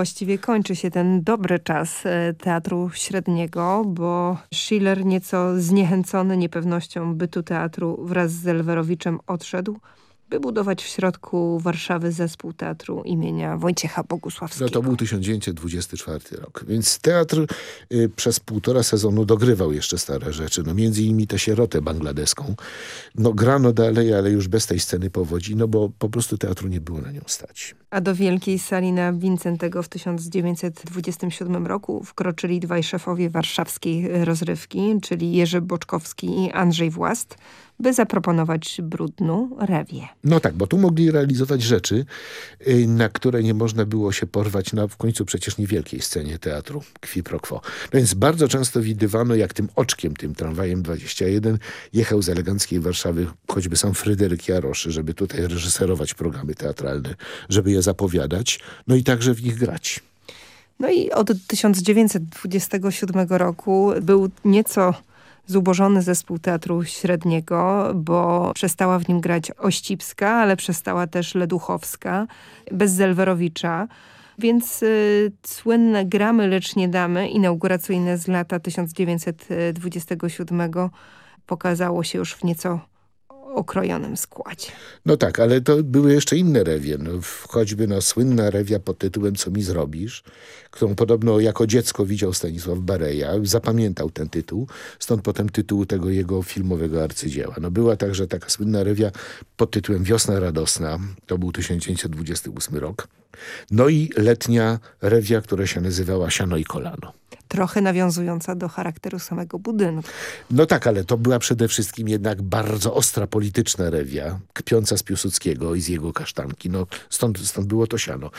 Właściwie kończy się ten dobry czas e, teatru średniego, bo Schiller nieco zniechęcony niepewnością bytu teatru wraz z Elwerowiczem odszedł, by budować w środku Warszawy zespół teatru imienia Wojciecha Bogusławskiego. No to był 1924 rok, więc teatr y, przez półtora sezonu dogrywał jeszcze stare rzeczy, no między innymi tę sierotę bangladeską. No grano dalej, ale już bez tej sceny powodzi, no bo po prostu teatru nie było na nią stać. A do Wielkiej Sali na Wincentego w 1927 roku wkroczyli dwaj szefowie warszawskiej rozrywki, czyli Jerzy Boczkowski i Andrzej Włast, by zaproponować brudną rewię. No tak, bo tu mogli realizować rzeczy, y, na które nie można było się porwać na w końcu przecież niewielkiej scenie teatru Kwi pro quo. No więc bardzo często widywano, jak tym oczkiem, tym tramwajem 21 jechał z eleganckiej Warszawy choćby sam Fryderyk Jaroszy, żeby tutaj reżyserować programy teatralne, żeby je zapowiadać, no i także w nich grać. No i od 1927 roku był nieco zubożony zespół teatru średniego, bo przestała w nim grać Ościpska, ale przestała też Leduchowska, bez Zelwerowicza. Więc y, słynne Gramy, lecz nie damy, inauguracyjne z lata 1927 pokazało się już w nieco okrojonym składzie. No tak, ale to były jeszcze inne rewie. No, choćby no, słynna rewia pod tytułem Co mi zrobisz, którą podobno jako dziecko widział Stanisław Bareja. Zapamiętał ten tytuł, stąd potem tytuł tego jego filmowego arcydzieła. No, była także taka słynna rewia pod tytułem Wiosna radosna. To był 1928 rok. No i letnia rewia, która się nazywała Siano i kolano trochę nawiązująca do charakteru samego budynku. No tak, ale to była przede wszystkim jednak bardzo ostra polityczna rewia, kpiąca z Piłsudskiego i z jego kasztanki. No stąd, stąd było to siano.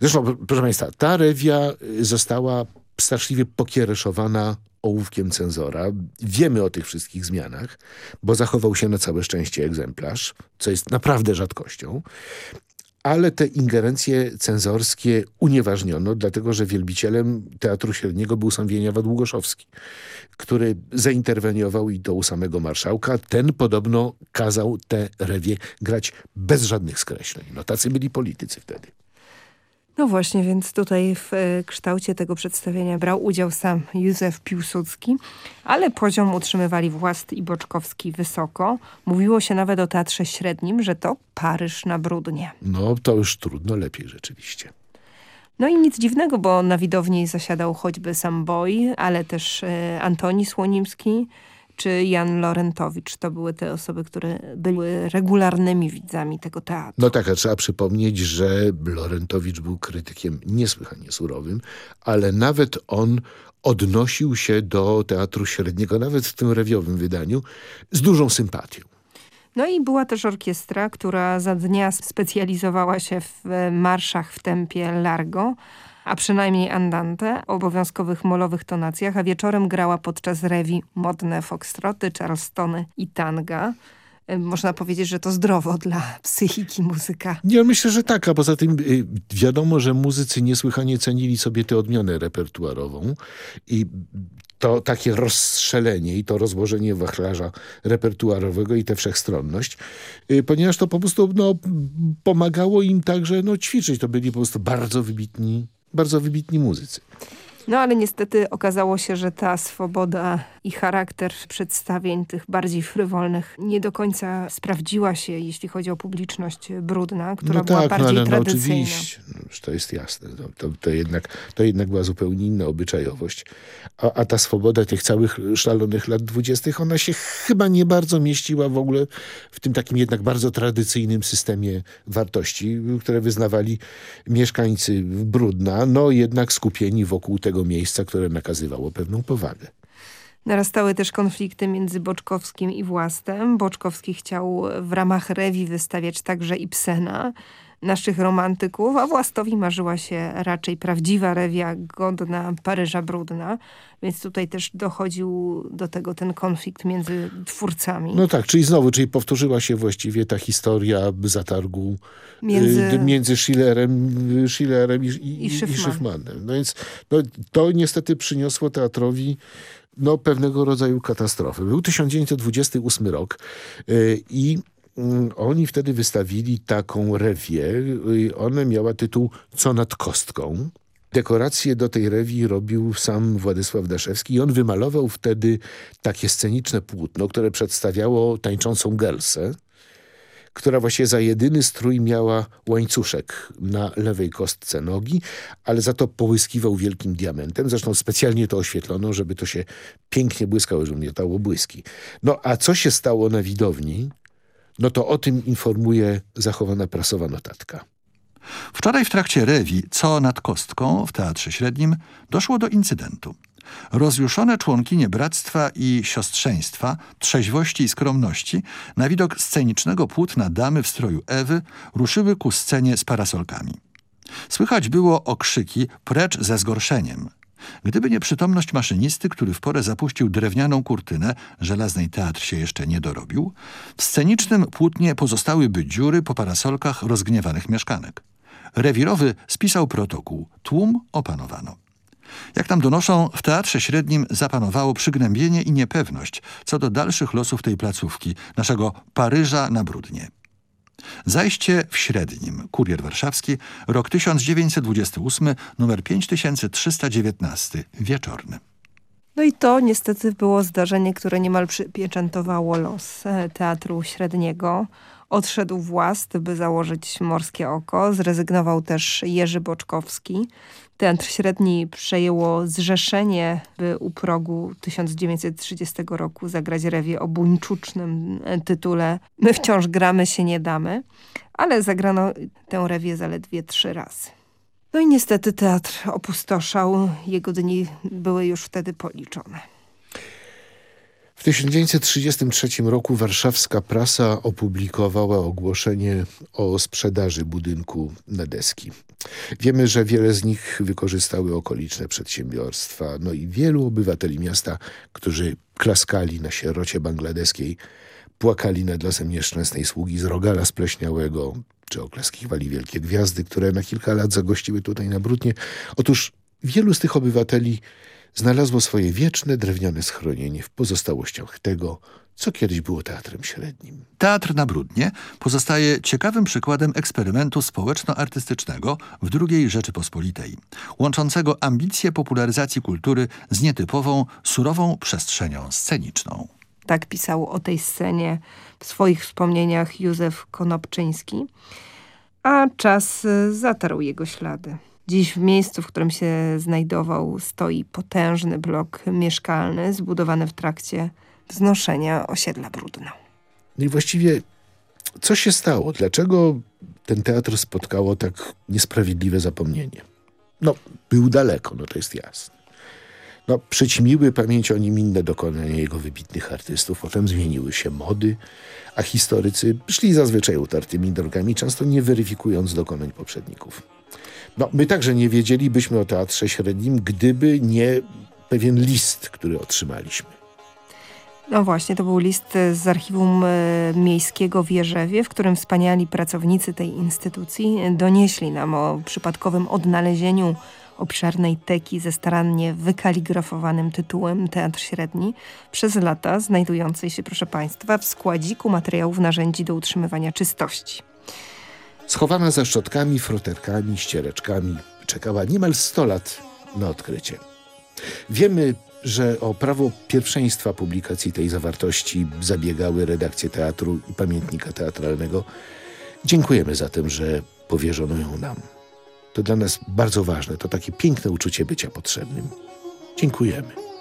Zresztą, proszę Państwa, ta rewia y, została straszliwie pokiereszowana ołówkiem cenzora. Wiemy o tych wszystkich zmianach, bo zachował się na całe szczęście egzemplarz, co jest naprawdę rzadkością ale te ingerencje cenzorskie unieważniono, dlatego że wielbicielem Teatru Średniego był sam Wieniawa Długoszowski, który zainterweniował i do u samego marszałka. Ten podobno kazał te rewie grać bez żadnych skreśleń. No tacy byli politycy wtedy. No właśnie, więc tutaj w e, kształcie tego przedstawienia brał udział sam Józef Piłsudski, ale poziom utrzymywali Włast i Boczkowski wysoko. Mówiło się nawet o teatrze średnim, że to Paryż na brudnie. No to już trudno, lepiej rzeczywiście. No i nic dziwnego, bo na widowni zasiadał choćby sam Boy, ale też e, Antoni Słonimski, czy Jan Lorentowicz. To były te osoby, które były regularnymi widzami tego teatru. No tak, a trzeba przypomnieć, że Lorentowicz był krytykiem niesłychanie surowym, ale nawet on odnosił się do teatru średniego, nawet w tym rewiowym wydaniu, z dużą sympatią. No i była też orkiestra, która za dnia specjalizowała się w marszach w tempie largo, a przynajmniej andante, obowiązkowych molowych tonacjach, a wieczorem grała podczas rewi modne foxtroty, charlestony i tanga można powiedzieć, że to zdrowo dla psychiki muzyka. Ja myślę, że tak, a poza tym y, wiadomo, że muzycy niesłychanie cenili sobie tę odmianę repertuarową i to takie rozstrzelenie i to rozłożenie wachlarza repertuarowego i tę wszechstronność, y, ponieważ to po prostu no, pomagało im także no, ćwiczyć. To byli po prostu bardzo wybitni bardzo wybitni muzycy. No ale niestety okazało się, że ta swoboda i charakter przedstawień tych bardziej frywolnych nie do końca sprawdziła się, jeśli chodzi o publiczność brudna, która no była tak, bardziej no, ale, no, tradycyjna. No, oczywiście, no, to jest jasne. To, to, to, jednak, to jednak była zupełnie inna obyczajowość. A, a ta swoboda tych całych szalonych lat dwudziestych, ona się chyba nie bardzo mieściła w ogóle w tym takim jednak bardzo tradycyjnym systemie wartości, które wyznawali mieszkańcy Brudna, no jednak skupieni wokół tego miejsca, które nakazywało pewną powagę. Narastały też konflikty między Boczkowskim i Włastem. Boczkowski chciał w ramach rewi wystawiać także Ibsena, naszych romantyków, a Włastowi marzyła się raczej prawdziwa rewia godna Paryża Brudna, więc tutaj też dochodził do tego ten konflikt między twórcami. No tak, czyli znowu, czyli powtórzyła się właściwie ta historia zatargu między, y, między Schillerem, Schillerem i, i, i, Schiffmanem. No więc no, to niestety przyniosło teatrowi no, pewnego rodzaju katastrofy. Był 1928 rok yy, i oni wtedy wystawili taką rewię. Ona miała tytuł Co nad kostką. Dekoracje do tej rewii robił sam Władysław Daszewski i on wymalował wtedy takie sceniczne płótno, które przedstawiało tańczącą Gelsę, która właśnie za jedyny strój miała łańcuszek na lewej kostce nogi, ale za to połyskiwał wielkim diamentem. Zresztą specjalnie to oświetlono, żeby to się pięknie błyskało, żeby miotało błyski. No a co się stało na widowni? No to o tym informuje zachowana prasowa notatka. Wczoraj w trakcie rewi Co nad kostką w Teatrze Średnim doszło do incydentu. Rozjuszone członkinie bractwa i siostrzeństwa, trzeźwości i skromności, na widok scenicznego płótna damy w stroju Ewy ruszyły ku scenie z parasolkami. Słychać było okrzyki precz ze zgorszeniem. Gdyby nie przytomność maszynisty, który w porę zapuścił drewnianą kurtynę, żelaznej teatr się jeszcze nie dorobił, w scenicznym płótnie pozostałyby dziury po parasolkach rozgniewanych mieszkanek. Rewirowy spisał protokół. Tłum opanowano. Jak nam donoszą, w Teatrze Średnim zapanowało przygnębienie i niepewność co do dalszych losów tej placówki, naszego Paryża na Brudnie. Zajście w Średnim, Kurier Warszawski, rok 1928, numer 5319, wieczorny. No i to niestety było zdarzenie, które niemal przypieczętowało los e, Teatru Średniego. Odszedł Włast, by założyć Morskie Oko. Zrezygnował też Jerzy Boczkowski. Teatr Średni przejęło zrzeszenie, by u progu 1930 roku zagrać rewie o buńczucznym tytule My wciąż gramy się nie damy, ale zagrano tę rewię zaledwie trzy razy. No i niestety teatr opustoszał, jego dni były już wtedy policzone. W 1933 roku warszawska prasa opublikowała ogłoszenie o sprzedaży budynku na deski. Wiemy, że wiele z nich wykorzystały okoliczne przedsiębiorstwa, no i wielu obywateli miasta, którzy klaskali na sierocie bangladeskiej, płakali nad losem nieszczęsnej sługi z rogala spleśniałego, czy oklaskiwali wielkie gwiazdy, które na kilka lat zagościły tutaj na Brudnie. Otóż wielu z tych obywateli znalazło swoje wieczne drewniane schronienie w pozostałościach tego, co kiedyś było teatrem średnim. Teatr na Brudnie pozostaje ciekawym przykładem eksperymentu społeczno-artystycznego w II Rzeczypospolitej, łączącego ambicje popularyzacji kultury z nietypową, surową przestrzenią sceniczną. Tak pisał o tej scenie w swoich wspomnieniach Józef Konopczyński, a czas y, zatarł jego ślady. Dziś w miejscu, w którym się znajdował, stoi potężny blok mieszkalny zbudowany w trakcie wznoszenia osiedla Brudno. No i właściwie co się stało? Dlaczego ten teatr spotkało tak niesprawiedliwe zapomnienie? No, był daleko, no to jest jasne. No, przyćmiły pamięć o nim inne dokonania jego wybitnych artystów, potem zmieniły się mody, a historycy szli zazwyczaj utartymi drogami, często nie weryfikując dokonań poprzedników. No, my także nie wiedzielibyśmy o Teatrze Średnim, gdyby nie pewien list, który otrzymaliśmy. No właśnie, to był list z archiwum e, miejskiego w Jerzewie, w którym wspaniali pracownicy tej instytucji donieśli nam o przypadkowym odnalezieniu obszernej teki ze starannie wykaligrafowanym tytułem Teatr Średni przez lata znajdującej się, proszę Państwa, w składziku materiałów narzędzi do utrzymywania czystości. Schowana za szczotkami, froterkami, ściereczkami, czekała niemal 100 lat na odkrycie. Wiemy, że o prawo pierwszeństwa publikacji tej zawartości zabiegały redakcje teatru i pamiętnika teatralnego. Dziękujemy zatem, że powierzono ją nam. To dla nas bardzo ważne, to takie piękne uczucie bycia potrzebnym. Dziękujemy.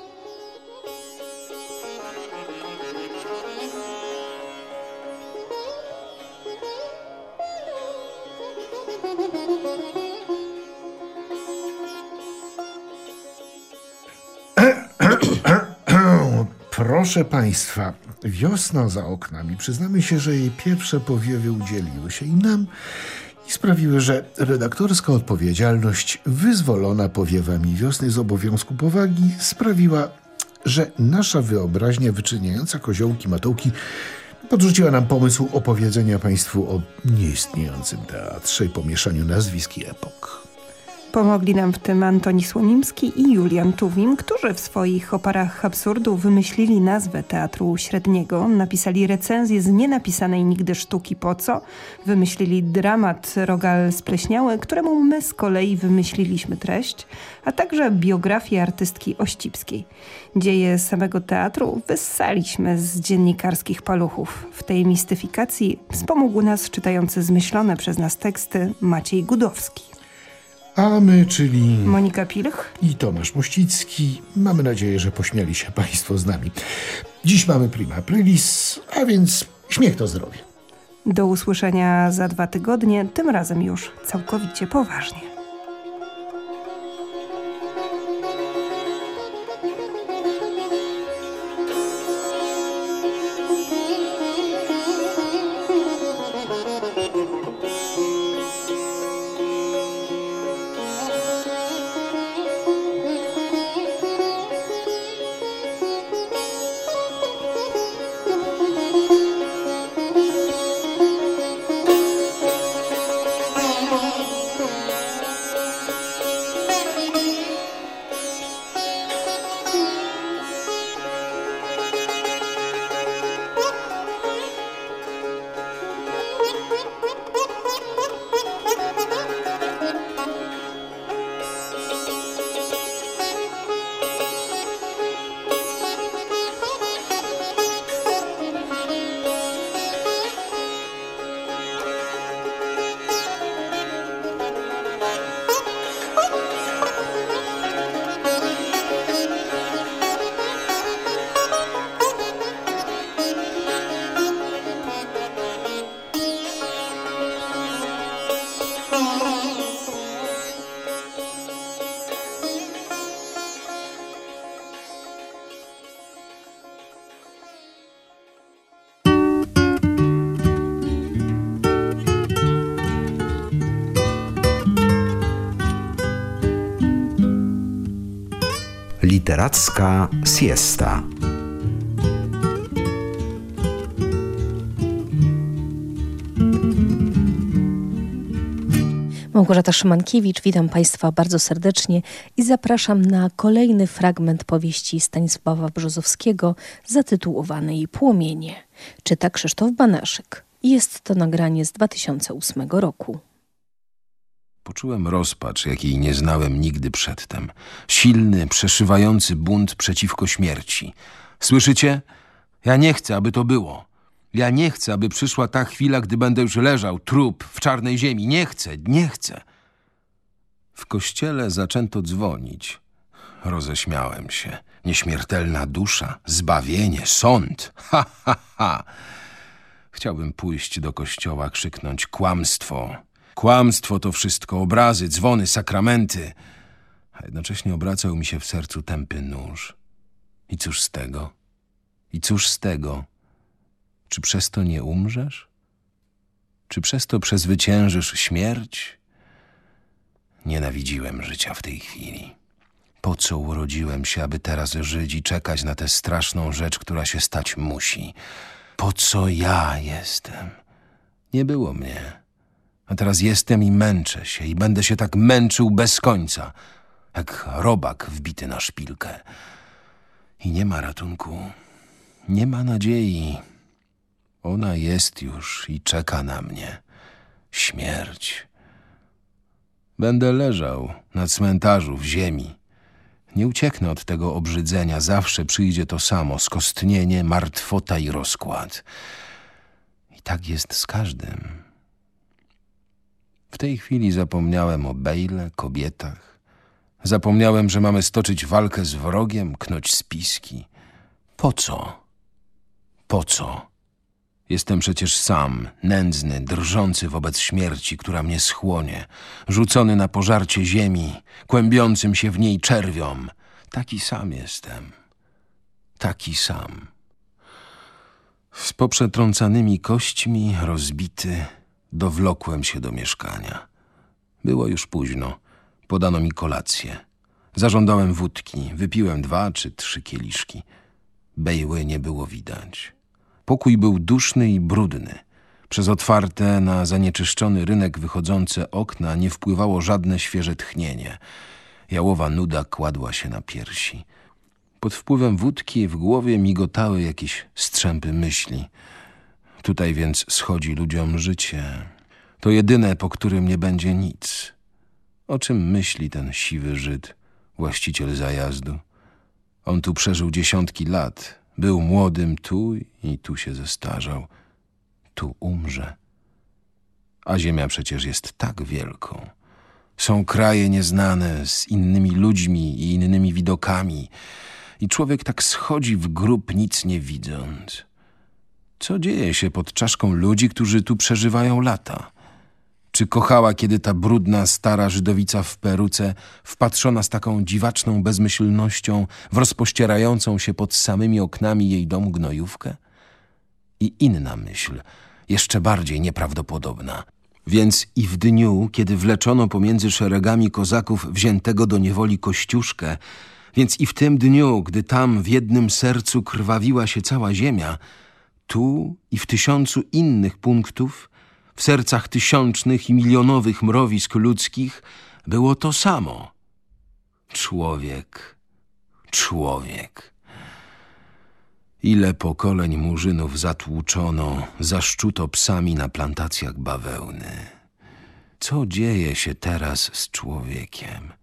Proszę Państwa, wiosna za oknami. Przyznamy się, że jej pierwsze powiewy udzieliły się i nam i sprawiły, że redaktorska odpowiedzialność wyzwolona powiewami wiosny z obowiązku powagi sprawiła, że nasza wyobraźnia wyczyniająca koziołki matołki podrzuciła nam pomysł opowiedzenia Państwu o nieistniejącym teatrze i pomieszaniu nazwisk i epok. Pomogli nam w tym Antoni Słonimski i Julian Tuwim, którzy w swoich oparach absurdu wymyślili nazwę teatru średniego, napisali recenzję z nienapisanej nigdy sztuki Po co, wymyślili dramat Rogal Spleśniały, któremu my z kolei wymyśliliśmy treść, a także biografię artystki Ościpskiej. Dzieje samego teatru wyssaliśmy z dziennikarskich paluchów. W tej mistyfikacji wspomógł nas czytający zmyślone przez nas teksty Maciej Gudowski. A my, czyli... Monika Pilch i Tomasz Mościcki. Mamy nadzieję, że pośmiali się Państwo z nami. Dziś mamy prima aprilis, a więc śmiech to zdrowie. Do usłyszenia za dwa tygodnie, tym razem już całkowicie poważnie. Literacka siesta. Małgorzata Szymankiewicz, witam Państwa bardzo serdecznie i zapraszam na kolejny fragment powieści Stanisława Brzozowskiego zatytułowanej Płomienie. Czyta Krzysztof Banaszyk. Jest to nagranie z 2008 roku. Poczułem rozpacz, jakiej nie znałem nigdy przedtem. Silny, przeszywający bunt przeciwko śmierci. Słyszycie? Ja nie chcę, aby to było. Ja nie chcę, aby przyszła ta chwila, gdy będę już leżał, trup, w czarnej ziemi. Nie chcę, nie chcę. W kościele zaczęto dzwonić. Roześmiałem się. Nieśmiertelna dusza, zbawienie, sąd. Ha, ha, ha. Chciałbym pójść do kościoła, krzyknąć kłamstwo. Kłamstwo to wszystko, obrazy, dzwony, sakramenty. A jednocześnie obracał mi się w sercu tępy nóż. I cóż z tego? I cóż z tego? Czy przez to nie umrzesz? Czy przez to przezwyciężysz śmierć? Nienawidziłem życia w tej chwili. Po co urodziłem się, aby teraz żyć i czekać na tę straszną rzecz, która się stać musi? Po co ja jestem? Nie było mnie. A teraz jestem i męczę się i będę się tak męczył bez końca, jak robak wbity na szpilkę. I nie ma ratunku, nie ma nadziei. Ona jest już i czeka na mnie. Śmierć. Będę leżał na cmentarzu w ziemi. Nie ucieknę od tego obrzydzenia. Zawsze przyjdzie to samo. Skostnienie, martwota i rozkład. I tak jest z każdym. W tej chwili zapomniałem o Bejle, kobietach. Zapomniałem, że mamy stoczyć walkę z wrogiem, knoć spiski. Po co? Po co? Jestem przecież sam, nędzny, drżący wobec śmierci, która mnie schłonie, rzucony na pożarcie ziemi, kłębiącym się w niej czerwiom. Taki sam jestem. Taki sam. Z poprzetrącanymi kośćmi, rozbity, dowlokłem się do mieszkania. Było już późno. Podano mi kolację. Zażądałem wódki. Wypiłem dwa czy trzy kieliszki. Bejły nie było widać. Pokój był duszny i brudny. Przez otwarte na zanieczyszczony rynek wychodzące okna nie wpływało żadne świeże tchnienie. Jałowa nuda kładła się na piersi. Pod wpływem wódki w głowie migotały jakieś strzępy myśli. Tutaj więc schodzi ludziom życie. To jedyne, po którym nie będzie nic. O czym myśli ten siwy Żyd, właściciel zajazdu? On tu przeżył dziesiątki lat. Był młodym tu i tu się zestarzał. Tu umrze. A ziemia przecież jest tak wielką. Są kraje nieznane z innymi ludźmi i innymi widokami. I człowiek tak schodzi w grób nic nie widząc. Co dzieje się pod czaszką ludzi, którzy tu przeżywają lata? Czy kochała, kiedy ta brudna, stara Żydowica w peruce, wpatrzona z taką dziwaczną bezmyślnością w rozpościerającą się pod samymi oknami jej domu gnojówkę? I inna myśl, jeszcze bardziej nieprawdopodobna. Więc i w dniu, kiedy wleczono pomiędzy szeregami kozaków wziętego do niewoli Kościuszkę, więc i w tym dniu, gdy tam w jednym sercu krwawiła się cała ziemia, tu i w tysiącu innych punktów, w sercach tysiącznych i milionowych mrowisk ludzkich było to samo. Człowiek, człowiek. Ile pokoleń murzynów zatłuczono, zaszczuto psami na plantacjach bawełny. Co dzieje się teraz z człowiekiem?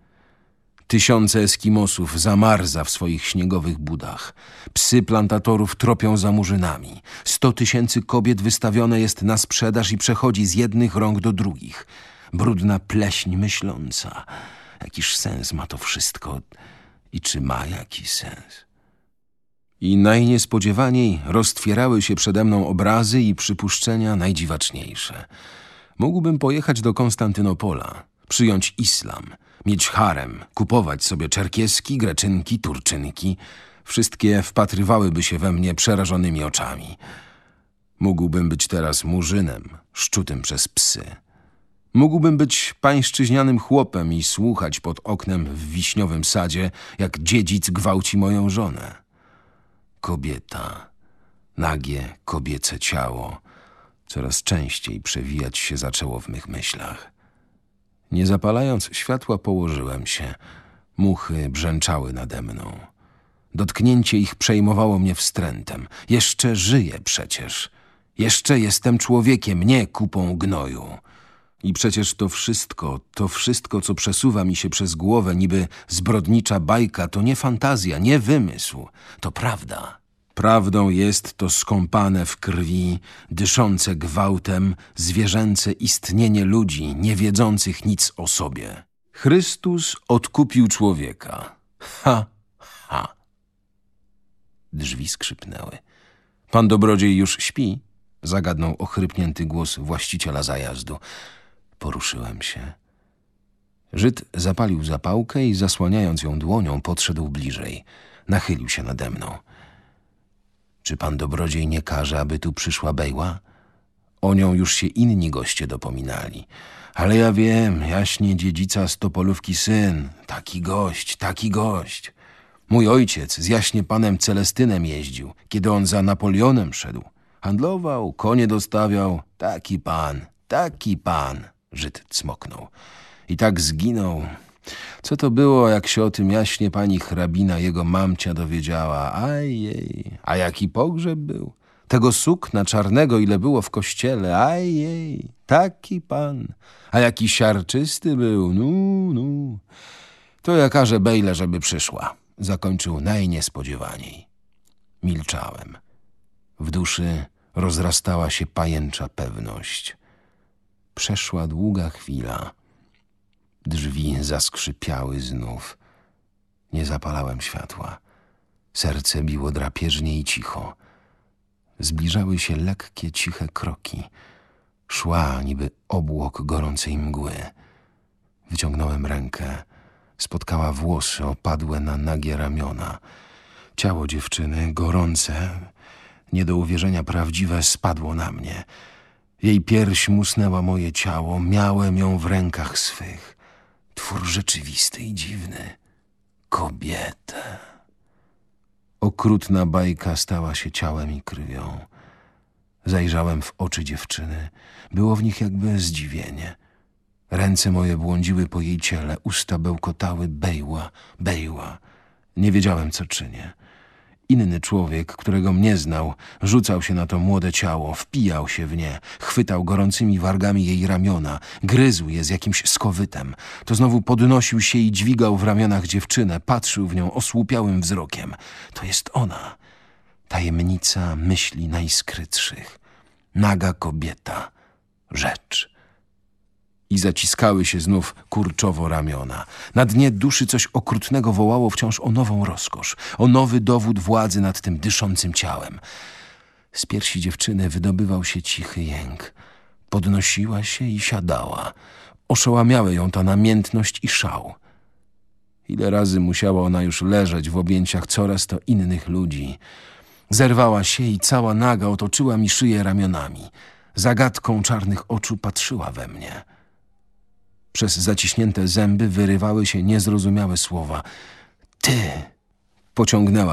Tysiące Eskimosów zamarza w swoich śniegowych budach. Psy plantatorów tropią za murzynami. Sto tysięcy kobiet wystawione jest na sprzedaż i przechodzi z jednych rąk do drugich. Brudna pleśń myśląca. Jakiż sens ma to wszystko? I czy ma jakiś sens? I najniespodziewaniej roztwierały się przede mną obrazy i przypuszczenia najdziwaczniejsze. Mógłbym pojechać do Konstantynopola, przyjąć islam – mieć harem, kupować sobie czerkieski, greczynki, turczynki. Wszystkie wpatrywałyby się we mnie przerażonymi oczami. Mógłbym być teraz murzynem, szczutym przez psy. Mógłbym być pańszczyźnianym chłopem i słuchać pod oknem w wiśniowym sadzie, jak dziedzic gwałci moją żonę. Kobieta, nagie kobiece ciało, coraz częściej przewijać się zaczęło w mych myślach. Nie zapalając światła, położyłem się. Muchy brzęczały nade mną. Dotknięcie ich przejmowało mnie wstrętem. Jeszcze żyję przecież. Jeszcze jestem człowiekiem, nie kupą gnoju. I przecież to wszystko, to wszystko, co przesuwa mi się przez głowę, niby zbrodnicza bajka, to nie fantazja, nie wymysł. To prawda. Prawdą jest to skąpane w krwi, dyszące gwałtem, zwierzęce istnienie ludzi, nie wiedzących nic o sobie. Chrystus odkupił człowieka. Ha, ha. Drzwi skrzypnęły. Pan dobrodziej już śpi? Zagadnął ochrypnięty głos właściciela zajazdu. Poruszyłem się. Żyd zapalił zapałkę i zasłaniając ją dłonią podszedł bliżej. Nachylił się nade mną. Czy pan dobrodziej nie każe, aby tu przyszła Bejła? O nią już się inni goście dopominali. Ale ja wiem, jaśnie dziedzica z Topolówki syn. Taki gość, taki gość. Mój ojciec z jaśnie panem Celestynem jeździł, kiedy on za Napoleonem szedł. Handlował, konie dostawiał. Taki pan, taki pan, Żyd cmoknął. I tak zginął. Co to było, jak się o tym jaśnie pani hrabina jego mamcia dowiedziała? Ajej, a jaki pogrzeb był? Tego sukna czarnego, ile było w kościele, ajej, taki pan. A jaki siarczysty był, nu, nu. To ja każę Bejle, żeby przyszła. Zakończył najniespodziewaniej. Milczałem. W duszy rozrastała się pajęcza pewność. Przeszła długa chwila. Drzwi zaskrzypiały znów. Nie zapalałem światła. Serce biło drapieżnie i cicho. Zbliżały się lekkie, ciche kroki. Szła niby obłok gorącej mgły. Wyciągnąłem rękę. Spotkała włosy opadłe na nagie ramiona. Ciało dziewczyny, gorące, nie do uwierzenia prawdziwe, spadło na mnie. Jej pierś musnęła moje ciało, miałem ją w rękach swych. Twór rzeczywisty i dziwny. Kobietę. Okrutna bajka stała się ciałem i krwią. Zajrzałem w oczy dziewczyny. Było w nich jakby zdziwienie. Ręce moje błądziły po jej ciele, usta bełkotały bejła, bejła. Nie wiedziałem, co czynię. Inny człowiek, którego mnie znał, rzucał się na to młode ciało, wpijał się w nie, chwytał gorącymi wargami jej ramiona, gryzł je z jakimś skowytem. To znowu podnosił się i dźwigał w ramionach dziewczynę, patrzył w nią osłupiałym wzrokiem. To jest ona, tajemnica myśli najskrytszych. Naga kobieta, rzecz i zaciskały się znów kurczowo ramiona. Na dnie duszy coś okrutnego wołało wciąż o nową rozkosz, o nowy dowód władzy nad tym dyszącym ciałem. Z piersi dziewczyny wydobywał się cichy jęk. Podnosiła się i siadała. Oszołamiały ją ta namiętność i szał. Ile razy musiała ona już leżeć w objęciach coraz to innych ludzi. Zerwała się i cała naga otoczyła mi szyję ramionami. Zagadką czarnych oczu patrzyła we mnie. Przez zaciśnięte zęby wyrywały się niezrozumiałe słowa. Ty! Pociągnęła